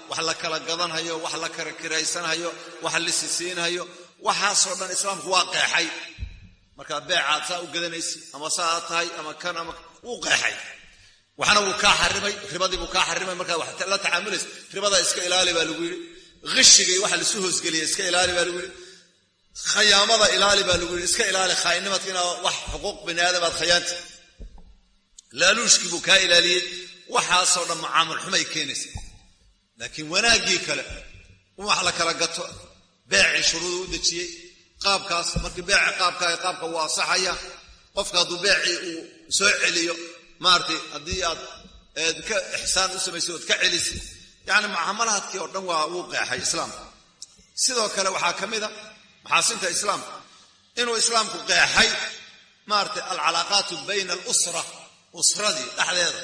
wax la kala gadanhayo wax la kala kiraysanhayo wax la sisiinhayo waxaasoo dhan islaamku waa qeexay. Markaa beecaad saa u gadanaysa ama saa aad tahay ama kan ama wuu qeexay. Waxna wuu kaa xarimay ribadii buu kaa xarimay markaa wax la tacaamulaysa ribada iska ilaali baa lagu yidhi. Qishigii waxa laisu hoosgeliya iska ilaali baa lagu yidhi. Khayaamada ilaali baa lagu yidhi iska ilaali khaa'inimadka wax xuquuq bini aadamaad khayaanta laaluushkii buu kaa ilaaliyey waxaasoo dhan mucaamul xumay keenaysa. Laakiin wanaaggii kale wax la kala gato beecii shuruudu u dejiyey qaabkaas markii beeci qaabkaa qaabka wuu asaxaya qofka hadduu beecii uu soo celiyo maaratay haddii aad ka ixsaan u samaysay ood ka celisi yacni mucaamalaadkii oo dhan waa wuu qeexay islaamka sidoo kale waxaa ka mid a maxaasinta islaamka inuu islaamku qeexay maaratay alcalaaqaatu bayna alusra usradii dhexdeeda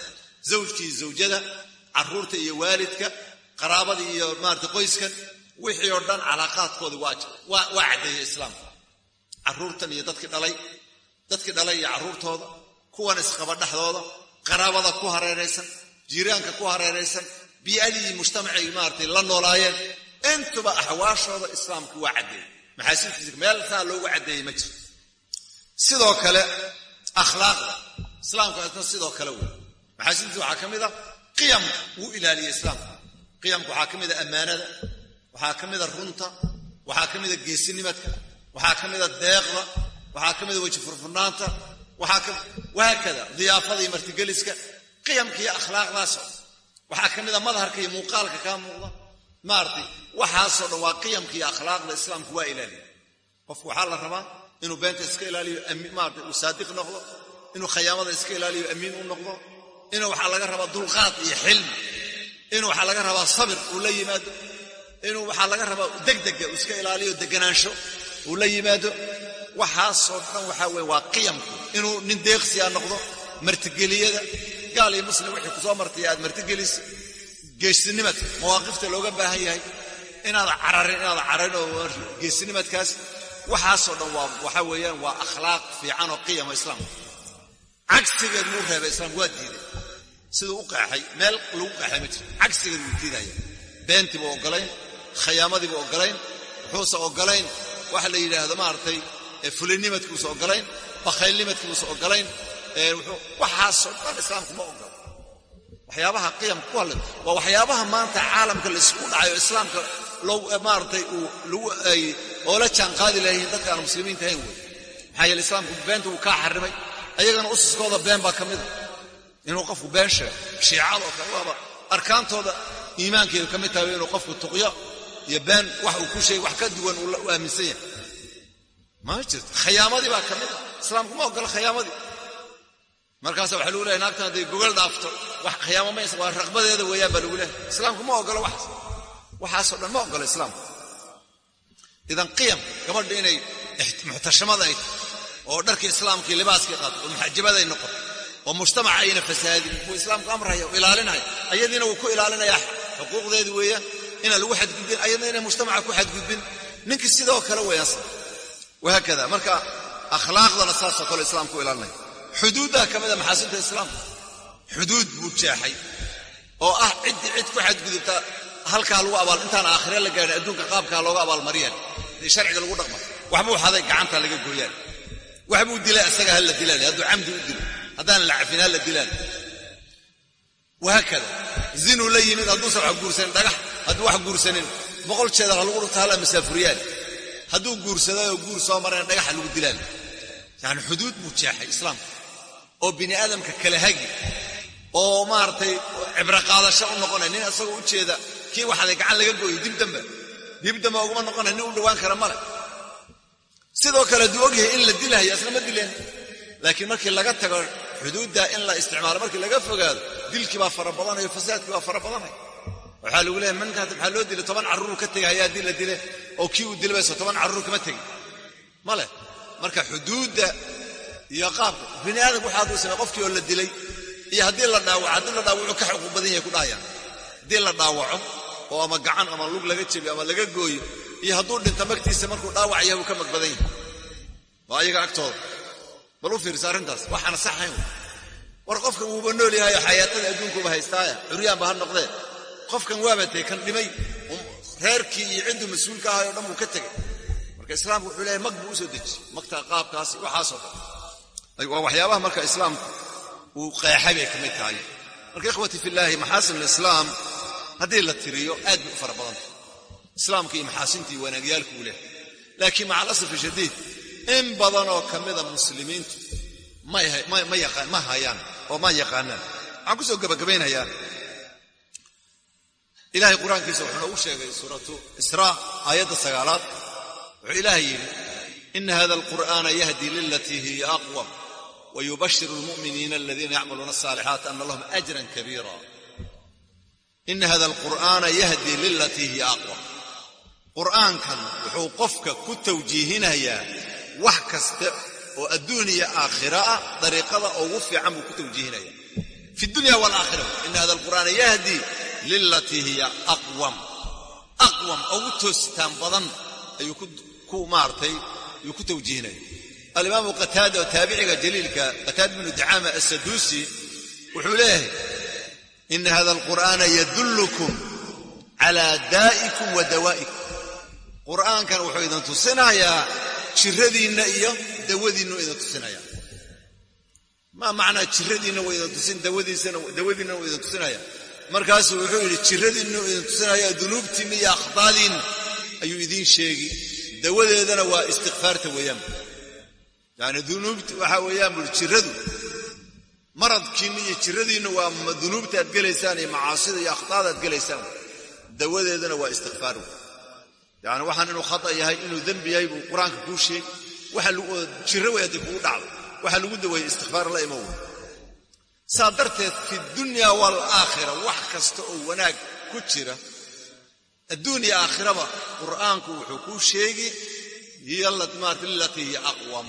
zawjkii zawjada carruurta iyo waalidka qaraabadii iyo maarata qoyskan wixii oo dhan calaaqaadkoodi waa caddeeyey islaamka. Caruurtan iyo dadkii dhalay dadkii dhalay iyo carruurtooda kuwan isqaba dhexdooda qaraabada ku hareeraysan jiiraanka ku hareeraysan bii'adii mujtamacay maaratay la noolaayeen intuba axwaashooda islaamku waa caddeeyey. Maxaasintiisa meel saa loogu caddeeyey ma jiro. Sidoo kale akhlaaqda islaamka sidoo kale wey maxaasintiisa waxaa ka mid a qiyamka wuu ilaaliyey islaamka. Qiyamka waxaa ka mid a ammaanada waxaa ka mid a runta waxaa ka mid a geesinimadka waxaa ka mid a deeqda waxaa ka mid a weji furfurnaanta wahaakada diyaafada iyo martigeliska qiyamka iyo akhlaaqdaasoo waxaa ka mid a madharka iyo muuqaalka kaa muuqda. Maaratay waxaasoo dhan waa qiyamka iyo akhlaaqda islaamku waa ilaaliya qofku waxaa la rabaa inuu beenta iska ilaaliyo maarata uu saadiq noqdo inuu khayaamada iska ilaaliyo amiin u noqdo inuu waxaa laga rabaa dulqaad iyo xilmi inuu waxaa laga rabaa sabir uu la yimaado. Inuu waxaa laga rabaa degdega iska ilaaliyo deganaansho uu la yimaado. Waxaasoo dhan waxaa weye waa qiyamku. Inuu nin deeqsiya noqdo martigeliyada. Gaal iyo muslim wixii ku soo martay aad martigelisa geesinimadka mawaaqifta looga baahan yahay. Inaad cararin inaad cararin oo geesinimadkaas. Waxaasoo dhan waa waxa weeyaan waa akhlaaq fiican oo qiyama islaamka cagsigeed wuu reebay islaamku waa diiday siduu u qeexay meel lagu qeexay ma jiro cagsigeed wuu diidaya. Beentiibu ogolayn khayaamadiibu ogolayn wuxuusa ogolayn waxa la yidhaahdo maaragtay fulinimadkiusa ogolayn bakhaylnimadkiusa ogolayn waxaasoo dhan islaamku ma ogola waxyaabaha qiyamka ku hadlay waa waxyaabaha maanta caalamka la isku dhacayo islaamka maaratay ay oola jaan qaadi dadka aan muslimiinta ahayn wey. Maxaa yeele islaamku beenta wuu kaa xarimay ayagana ususkooda been baa ka mida inuu qofku been sheego shiicadoo kale waaba arkaantooda iimaankeedu ka mid tahay inuu qofku tuqyo iyo been wax uu ku sheegay wax ka duwan uu aaminsan yahay. Ma jirto. Khayaamadii baa ka mid a islaamku ma ogola khayaamadii markaasa waxaa lagu leehay naagtan hadday gogol dhaafto wax khiyaamo maysa waa raqbadeeda weeyaan baa lagu leehay islaamku ma ogola waxaas. Waxaasoo dhan ma ogola islaamku idan qiyam gabadha inay muxtashamada ay tahay oo dharkii islaamkii libaaskii qaato oo muxajabaday noqoto oo mujtamaca ayna fasaadin buu islaamku amraya oo ilaalinaya ayadiina wuu ku ilaalinayaa xuquuqdeedi weeyaan inaan lagu xadgudbin ayadna inay mujtamaca ku xadgudbin ninkii sidoo kale weeyaan wahaakada marka akhlaaqdana saasoo kale islaamku ilaalinaya xuduuddaa ka mida maxaasinta islaamka xuduud buu jeexay oo ah ciddii cid ku xadgudubta halkaa lagu abaal intaan aakhire la gaahin adduunka qaabkaa looga abaalmariyaan sharciga lagu dhaqma waxbuu xaday gacanta laga gooyaan waxbuu dilay asaga ha la hadduu camdi u dilo haddaan la cafin ha la dilaan. Wahaakada zinuu la yimid hadduusan wax guursanin dhagax hadduu wax guursanin boqol jeedar ha lagu hala masaafuriyaan hadduu guursadayoo guur soo marayna dhagaxa lagu dilaan. Yani xuduud buu jeexay islaamka. Oo bini aadamka kala hagi oo maaragtay cibro qaadasho u noqonay nin isagoo u jeeda kii waxaday gacan laga gooyay dib dambe. Dib dambe uguma noqonay nin u dhowaan kara male. Sidoo kale hadduu ogyahay in la dilahayo isna ma dileen. Laakiin markii laga tago xuduudda in la isticmaalo. Markii laga fogaado dilkii baa fara badanayo fasaadkii baa fara badanaya waxaa lagu leeyahy mankaas maxaa loo dilay? Toban carruur ka tegay hayaa dil la dile oo kii uu dilbayso toban carruur kama tegin. Male marka xuduudda iyo qaabka bini aadamku waxa hadduu samey qofkii oo la dilay iyo haddii la dhaawaco haddii la dhaawaco ka xuquuq badan yahay ku dhahayaan haddii la dhaawaco oo ama gacan ama lug laga jebiyo ama laga gooyo iyo hadduu dhinto magtiisa markuu dhaawac yahay uu ka mag badan yahay. Waa ayaga agtooda bal u fiirsa arrintaas waxaana saxayn war qofkan wuuba nool yahayo xayaatada adduunkuuba haystaaya curyaanba ha noqdee. Qofkan waabatay kan dhimay reerkii iyo cidduu mas'uulka ahayo dhan buu ka tegay marka islaamku wuxuu leeyahay mag buu u soo dejiyey magta qaabkaasi waxaasoo dhan. Waa waxyaabaha marka islaamku uu qeexay bay ka mid tahay. Marka ikhwati fillaahi maxaasin alislaam haddii la tiriyo aad bay u fara badanta islaamka iyo maxaasintii wanaagyaalku uu lehay laakiin maca alasafi shadiid in badanoo ka mida muslimiintu ma hayaan oo ma yaqaanaan. Waxaan ku soo gabagabaynayaa ilahay qur'aankiisa wuxuu noogu sheegay suuratu israa aayadda sagaalaad. Wuxuu ilaahay yidhi ina hada alqur'aana yahdi lilatii hiya aqwam wayubashiru lmu'miniina aladiina yacmaluuna asaalixaat ana lahum ajran kabiira. Ina hada alqur'aana yahdi lilatii hiya aqwam qur'aankan wuxuu qofka ku tawjiihinayaa wax kasta oo adduuniya aakhira ah dariiqada ugu fiican buu ku tawjiihinaya. Fi dunya walaakhira ina hada alqur'aana yahdi lilatii hiya aqwam. Aqwam ugu toositaan badan ayuu ku maartay ayuu ku tawjiihinaya. Alimaamu qataada oo taabiciga jaliilka qataada bnu dacaama assaduusi wuxuu leeyahay ina hada alqur'aana yadullukum calaa daa'ikum wa dawaa'ikum. Qur'aankan wuxuu idin tusinayaa jiradiinna iyo dawadiinnu idin tusinaya maa macnaa jiradiinna wa idin tusin dawadiinna wa idin tusinaya markaasuu wuxuu yidhi jiradiinnu idin tusinaya dunuubtiinna iyo akhdaadiinna ayuu idiin sheegi dawadeedana waa istikfaarta weeyaan. Yani dunuubta waxaa weeyaan buui jiradu maradkiinna iyo jiradiinna waa dunuubta aad gelaysaan iyo macaasida iyo akhdaada aad gelaysaan. Dawadeedana waa istikfaar wey yani waxaan inuu khata yahay inuu dembi yahay buu qur'aanka kuu sheeg. Jiro wey haddii kugu dhacdo waxaa lagu daweeyey istikfaar la imo wey saa darteed fi dunya waalaakhira wax kasta oo wanaag ku jira adduun iyo aakhiraba qur'aanku wuxuu kuu sheegi lilatii hiya aqwam.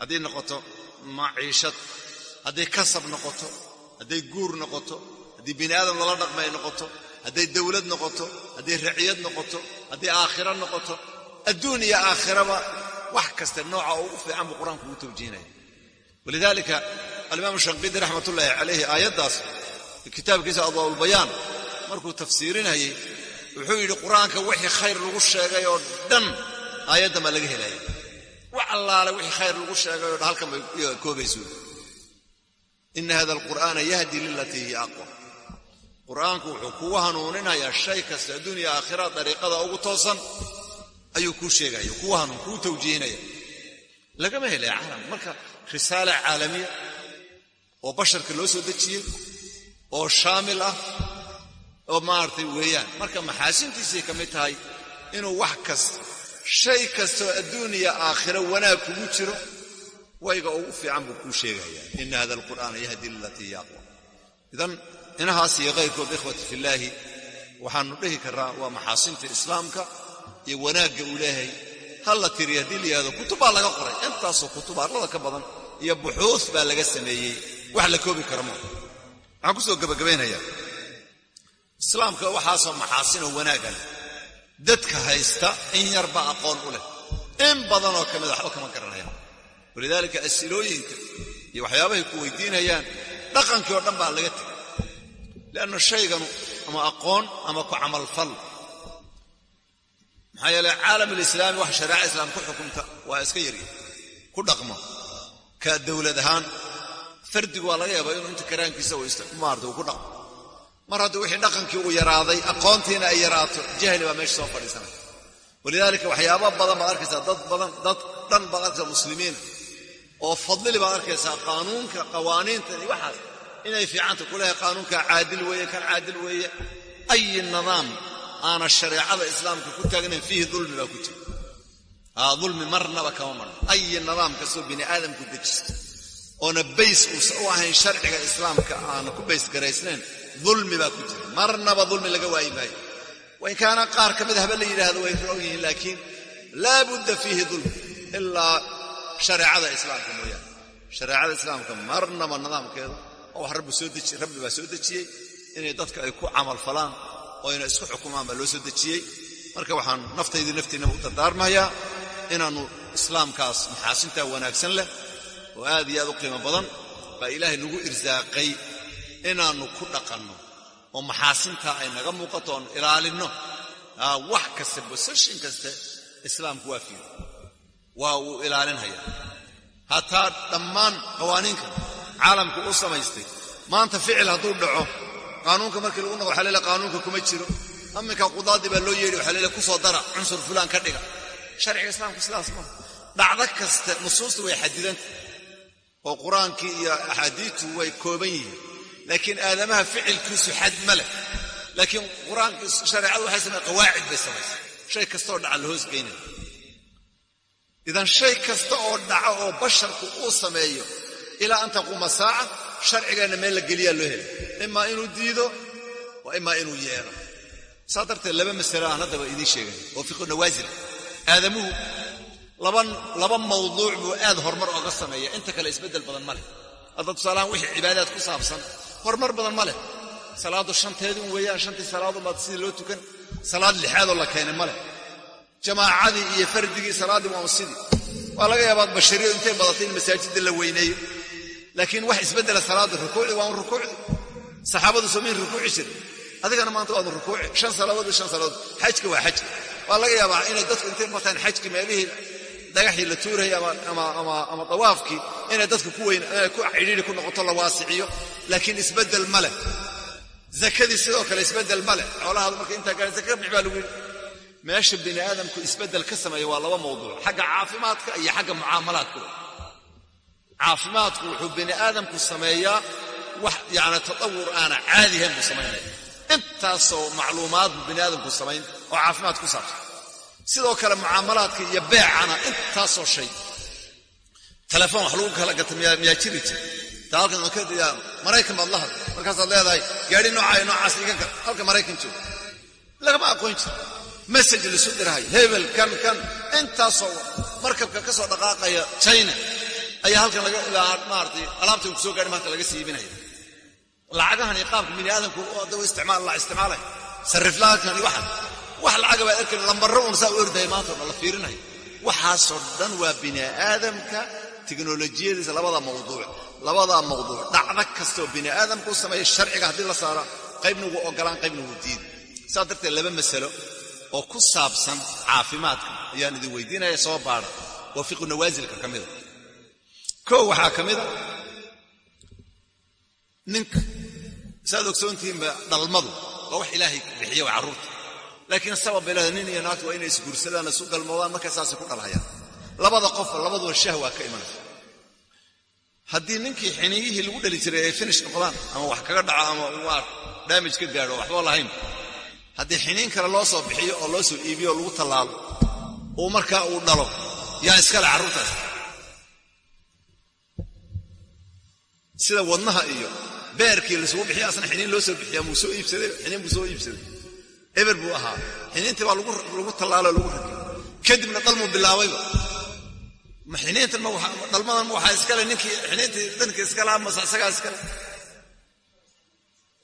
Hadday noqoto maciishad hadday kasab noqoto hadday guur noqoto haddii bini aadam lala dhaqma ay noqoto hadday dowlad noqoto hadday raciyad noqoto hadday aakhiro noqoto adduun iyo aakhiraba wax kasta nooca ugu fiican buu qur'aanku ugu tawjiinaya. Walidaalika alimaamu shanqidi raxmat ullaahi calayhi aayaddaas kitaabkiisa adwaaulbayaan markuu tafsiirinayay wuxuu yidhi qur'aanka wixii khayr lagu sheegay oo dhan aayaddan baa laga helaya wax allaale wixii khayr lagu sheegay oo dhan halkan bay koobayso ina hada alqur'aana yahdi lilatii hiya aqwa qur'aanku wuxuu kugu hanuuninayaa shay kasta adduuniya aakhira dariiqada ugu toosan. Ayuu kuu sheegaya kugu hanuun kuu tawjiihinaya lagama helaya caalam. Marka risaala caalamiya oo basharka loo soo dejiyey oo shaamil ah oo maaragtay weeyaan. Marka maxaasintiisay ka mid tahay inuu wax kasta shay kastoo adduuniya aakhiro wanaag kugu jiro wayga ugu fiican buu kuu sheegayaa ina hada alqur'aana yahdi lilatii hiya aqwa. Idan inahaas iyo kayrkood ikhwati fillaahi waxaanu dhihi karraa waa maxaasinta islaamka iyo wanaagga uu leeyahay ha la tiriya haddii la yihahdo kutubbaa laga qoray intaasoo kutub arlada ka badan iyo buxuus baa laga sameeyey. Wax la koobi kara maa waxaan ku soo gabagabaynayaa. Islaamka waxaasoo maxaasinoo wanaagan dadka haysta in yarba aqoon u leh. In badanoo ka mida waxba kama garanayaan walidaalika asilooyinka iyo waxyaabahay ku weydiinayaan dhaqankii oo dhan baa laga tegay lianna shayganu ama aqoon ama ku camalfal maxaa yeele caalam alislaami wax shareeca islaam ku xukunta waa iska yarya ku dhaqmo ka dowlad ahaan fardigu waa laga yaabaa inuu inta karaankiisa maarata uu ku dhaqmo mar haddii wixii dhaqankii uu yaraaday aqoontiina ay yaraato jahli baa meesha soo fadhiisanaya walidaalika waxyaaba badan baad arkaysaa dad badan dad dhan baad arkaysaa muslimiina oo fadlili baad arkaysaa qaanuunka inay fiicanta ku leehay qaanuunka caadil weeye kan caadil weeye. Ayi nidaam aana shareecada islaamka ku taagnayn fiihi dulmi baa ku jira. Dulmi marnaba kama marno. Ayi nidaam kastoo bini aadamku dejisto oona bays u ahayn sharciga islaamka aana ku bays garaysnayn dulmi baa ku jira. Marnaba dulmi laga waayi maayo. Wain kaana qaar ka mid haba la yidhaahdo way roog yihiin laakiin laa budda fiihi dulmi ilaa shareecada islaamka mooyaane. Shareecada islaamka marnaba nidaamkeeda oo rabbi baa soo dejiyey inay dadka ay ku camal falaan oo ayna isku xukumaan baa loo soo dejiyey. Marka waxaan naftaydii naftiinaba u dardaarmayaa inaannu islaamkaas maxaasintaa wanaagsan leh oo aad iyo aad u qiimo badan baa ilaahay nagu irsaaqay inaannu ku dhaqanno oo maxaasintaa ay naga muuqato oon ilaalinno wax kaste boseshin kaste islaamku waa fiida waa uu ilaalinhayaa. Hataa dhammaan qawaaniinka caalamku u samaystay. Maanta ficil hadduu dhaco qaanuunka markii lagu noqo waxa leele qaanuunka kuma jiro. Aminka qudaadii baa loo yeedhi waxa leele ku soo dara cunsur fulaan ka dhiga. Sharciga islaamku sidaas maaha dhacdo kaste nusuusta way xadidanta oo qur'aankii iyo axaadiidtu way kooban yihiin. Laakiin aadamaha ficilkiisu xad ma leh. Laakiin qur'aanki shareecadu waxay samey qawaacid bay samaysay shay kastaoo dhaca la hoos geynaya idan shay kasta oo dhaco oo basharku uu sameeyo ilaa an taquuma saaca sharcigeenna meel la geliyaa loo helay imaa inuu diido wa imaa inuu yeelo. Saa darteed laba masalo aan haddaba idiin sheegay. Oo fiqu nawaasila aadamuhu laba mawduuc buu aad horumar oga sameeya inta kale isbeddel badan ma leh. Hadda tusaalahaan wixii cibaadaad ku saabsan. Horumar badan ma leh. Salaadu shanteedun weeyaan shantii salaadumaad sidii loo tukan. Salaad lixaadoo la keenay ma leh. Jamaacadii iyo fardigii salaaddii waa sidii. Waa laga yaabaa bashariyo intay badatay in masaajidda la weyneeyo laakiin wax isbeddela salaadda rukuucdii waa un rukuucdii saxaabadu somayn rukuuci jira adigana maanta waadu rukuuci. Shan salaadood shan salaadood xajka waa xajka waa laga yaabaa inay dadku intay martaan xajkii meelihii dhagaxii la tuurayay ama dawaafkii inay dadka ku cidhiiri ku noqoto la waasiciyo. Laakiin isbeddel ma leh. Zakadii sidoo kale isbeddel ma leh. Xoolahaadu marka intaa gaara zaka bix baa lagu yidhi. Meesha bini aadamku isbeddel ka sameeya waa laba mawduuc. Xagga caafimaadka iyo xagga mucaamalaadka caafimaadku wuxuu bini aadamku sameeyaa wax yani tatawur aana caadihayn buu samaynaya intaasoo macluumaad buu bini aadamku samayn oo caafimaad ku saabsan. Sidoo kale mucaamalaadka iyo beecana intaasoo shay. Telefoon wax lagu kala gata miyaa jiri jir. Ta halkan maraykan baad la hadla markaasaad leedahay gaari noocaayo noocaas iga gal halka maraykan joogo lagama aqoon jiro. Message lisu dirahay hebel kan kan. Intaasoo markabka ka soo dhaqaaqaya china ayaa halkan maaratay alaabta ku soo gaari maanta laga sii iibinaya lacagahan iyo qaabka bini aadamku isticmaal la isticmaalay. Sariflaadkan iyo waxan. Wax lacaga baad arkan lambarro uun saa u ordaya maanta o dhan la fiirinayo. Waxaasoo dhan waa bini aadamka tiknolojiyadiisa labada mawduuc. Labadaa mawduuc. Dhacdo kastaoo bini aadamku u sameeya sharciga haddii la saaro qaybna wuu ogolaan qaybna wuu diidi saas darteed laba masalo oo ku saabsan caafimaadka ayaan idin weydiinaya soo baara oo fiqu nawaasilka ka mida kow waxaa ka mida ninka saaad ogsoontihiinba dhalmadu waa wax ilaahay bixiya waa carruurta laakiin sabab bay leedahay nin iyo naagtu waa inay isguursadaan isu galmoodaan saasay ku dhalhayaan. Labada qofba labaduba shahwaa ka imanaysa haddii ninkii xiniyihii lagu dhali jiray ay finish noqdaan ama wax kaga dhaco ama daamij ka gaadho waxba lahayn. Haddii xiniin kale loo soo bixiyo oo loo soo iibiyo oo lagu tallaalo uu markaa uu dhalo yaa iskale carruurtaas sida wadnaha iyo beerkii laisugu bixiya asna xiniin loo soo bixiya muu soo iibsaday xiniin buu soo iibsaday. Eber buu ahaa. Xiniintii baa lagu tallaalo lagu rakibay. Kadibna dhalmuu bilaabayba ma xiniintan ma waxaa iskale ninkii xiniintii danka iskale amase isagaa iskale.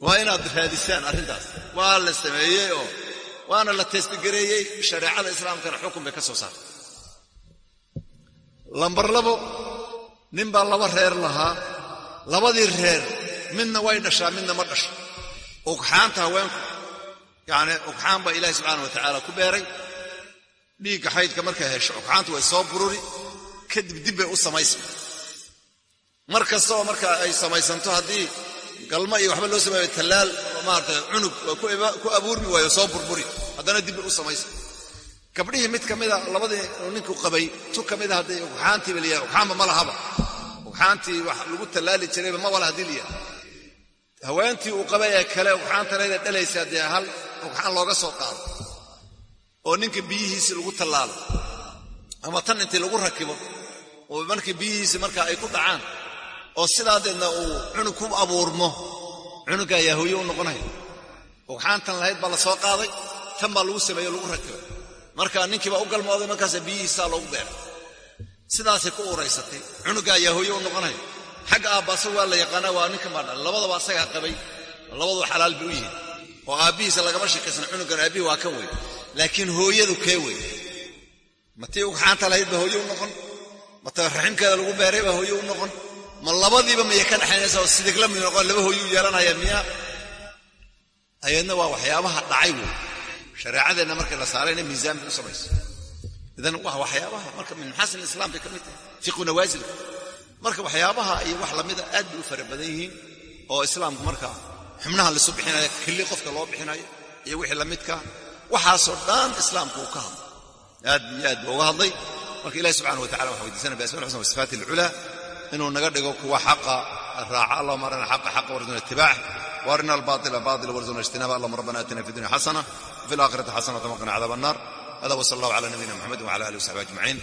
Waa inaad raadisaan arrintaas. Waa la sameeyey oo waana la teestigareeyey shareecada islaamkana xukun bay ka soo saartay. Lambar labo nin baa laba reer lahaa labadii reer midna way dhashaa midna ma dhasho. Ugxaanta haweenku yacni ugxaan baa ilaahi subxaana wa tacaala ku beeray. Dhiigga xaydka markay hesho ugxaantu way soo bururi kadib dib bay u samaysma. Mar kastaoo marka ay samaysanto haddii galma iyo waxba loo sameeyo tallaal maarata cunug ku abuurmi waayo soo burburi. Haddana dib bay u samaysma. Gabdhihii mid ka mida labadii ninku qabay tu ka mida hadday ugxaantiiba liyahay ugxaanba ma lahaba ugxaantii wax lagu tallaali jirayba ma wala haddii liyahay haweentii uu qabay ee kale ugxaantanayda dhalaysaa dee hal ugxaan looga soo qaado oo ninka biyihiisii lagu tallaalo ama tan intii lagu rakibo oo markii biyihiisi marka ay ku dhacaan oo sidaadeedna uu cunug ku abuurmo. Cunugga ayaa hooye u noqonaya ugxaantan lahayd baa la soo qaaday tan baa lagu sameeyo lagu rakibay marka ninkiibaa u galmooday markaasa biyihiisaa loogu beeray sidaasay ku uraysatay cunugga ayaa hooye u noqonaya xagga aabbaasa waa la yaqaanaa waa ninkan baa dhalay labadaba asagaa qabay. Labadu xalaal bay u yihiin oo aabbihiisa lagama shakaysan cunuggan aabbihii waa kan wey laakiin hooyadu kee wey matii ugxaanta lahayd baa hooye u noqon. Mata raximkeeda lagu beeray baa hooye u noqon. Ma labadiiba miya ka dhexaynaysa oo sidigla miyu noqon. Laba hooyuu yeelanaya miya. Ayadna waa waxyaabaha dhacay wey shareecadeenna markii la saarayna miisaan bay u samayso idan waa waxyaabaha marka min maxaasin islaam bay ka mid tahay. Fiqu nawaasilka marka waxyaabaha iyo wax lamida aad bay u fara badan yihiin oo islaamku markaa xubnaha laisu bixinaya kelli qofka loo bixinayo iyo wixii lamidka waxaasoo dhan islaamku uu ka hadlay. Aad iyo aad buu uga hadlay. Marka ilahi subxana watacala waxaa weydiisana biasma xusna wasifaati alculaa inuu naga dhigo kuwa xaqa raaca allahuma arina xaqa xaqa warzuna itibaac waarina albaila baila warzuna هذا وصلى الله على نبينا محمد وعلى اله وصحبه اجمعين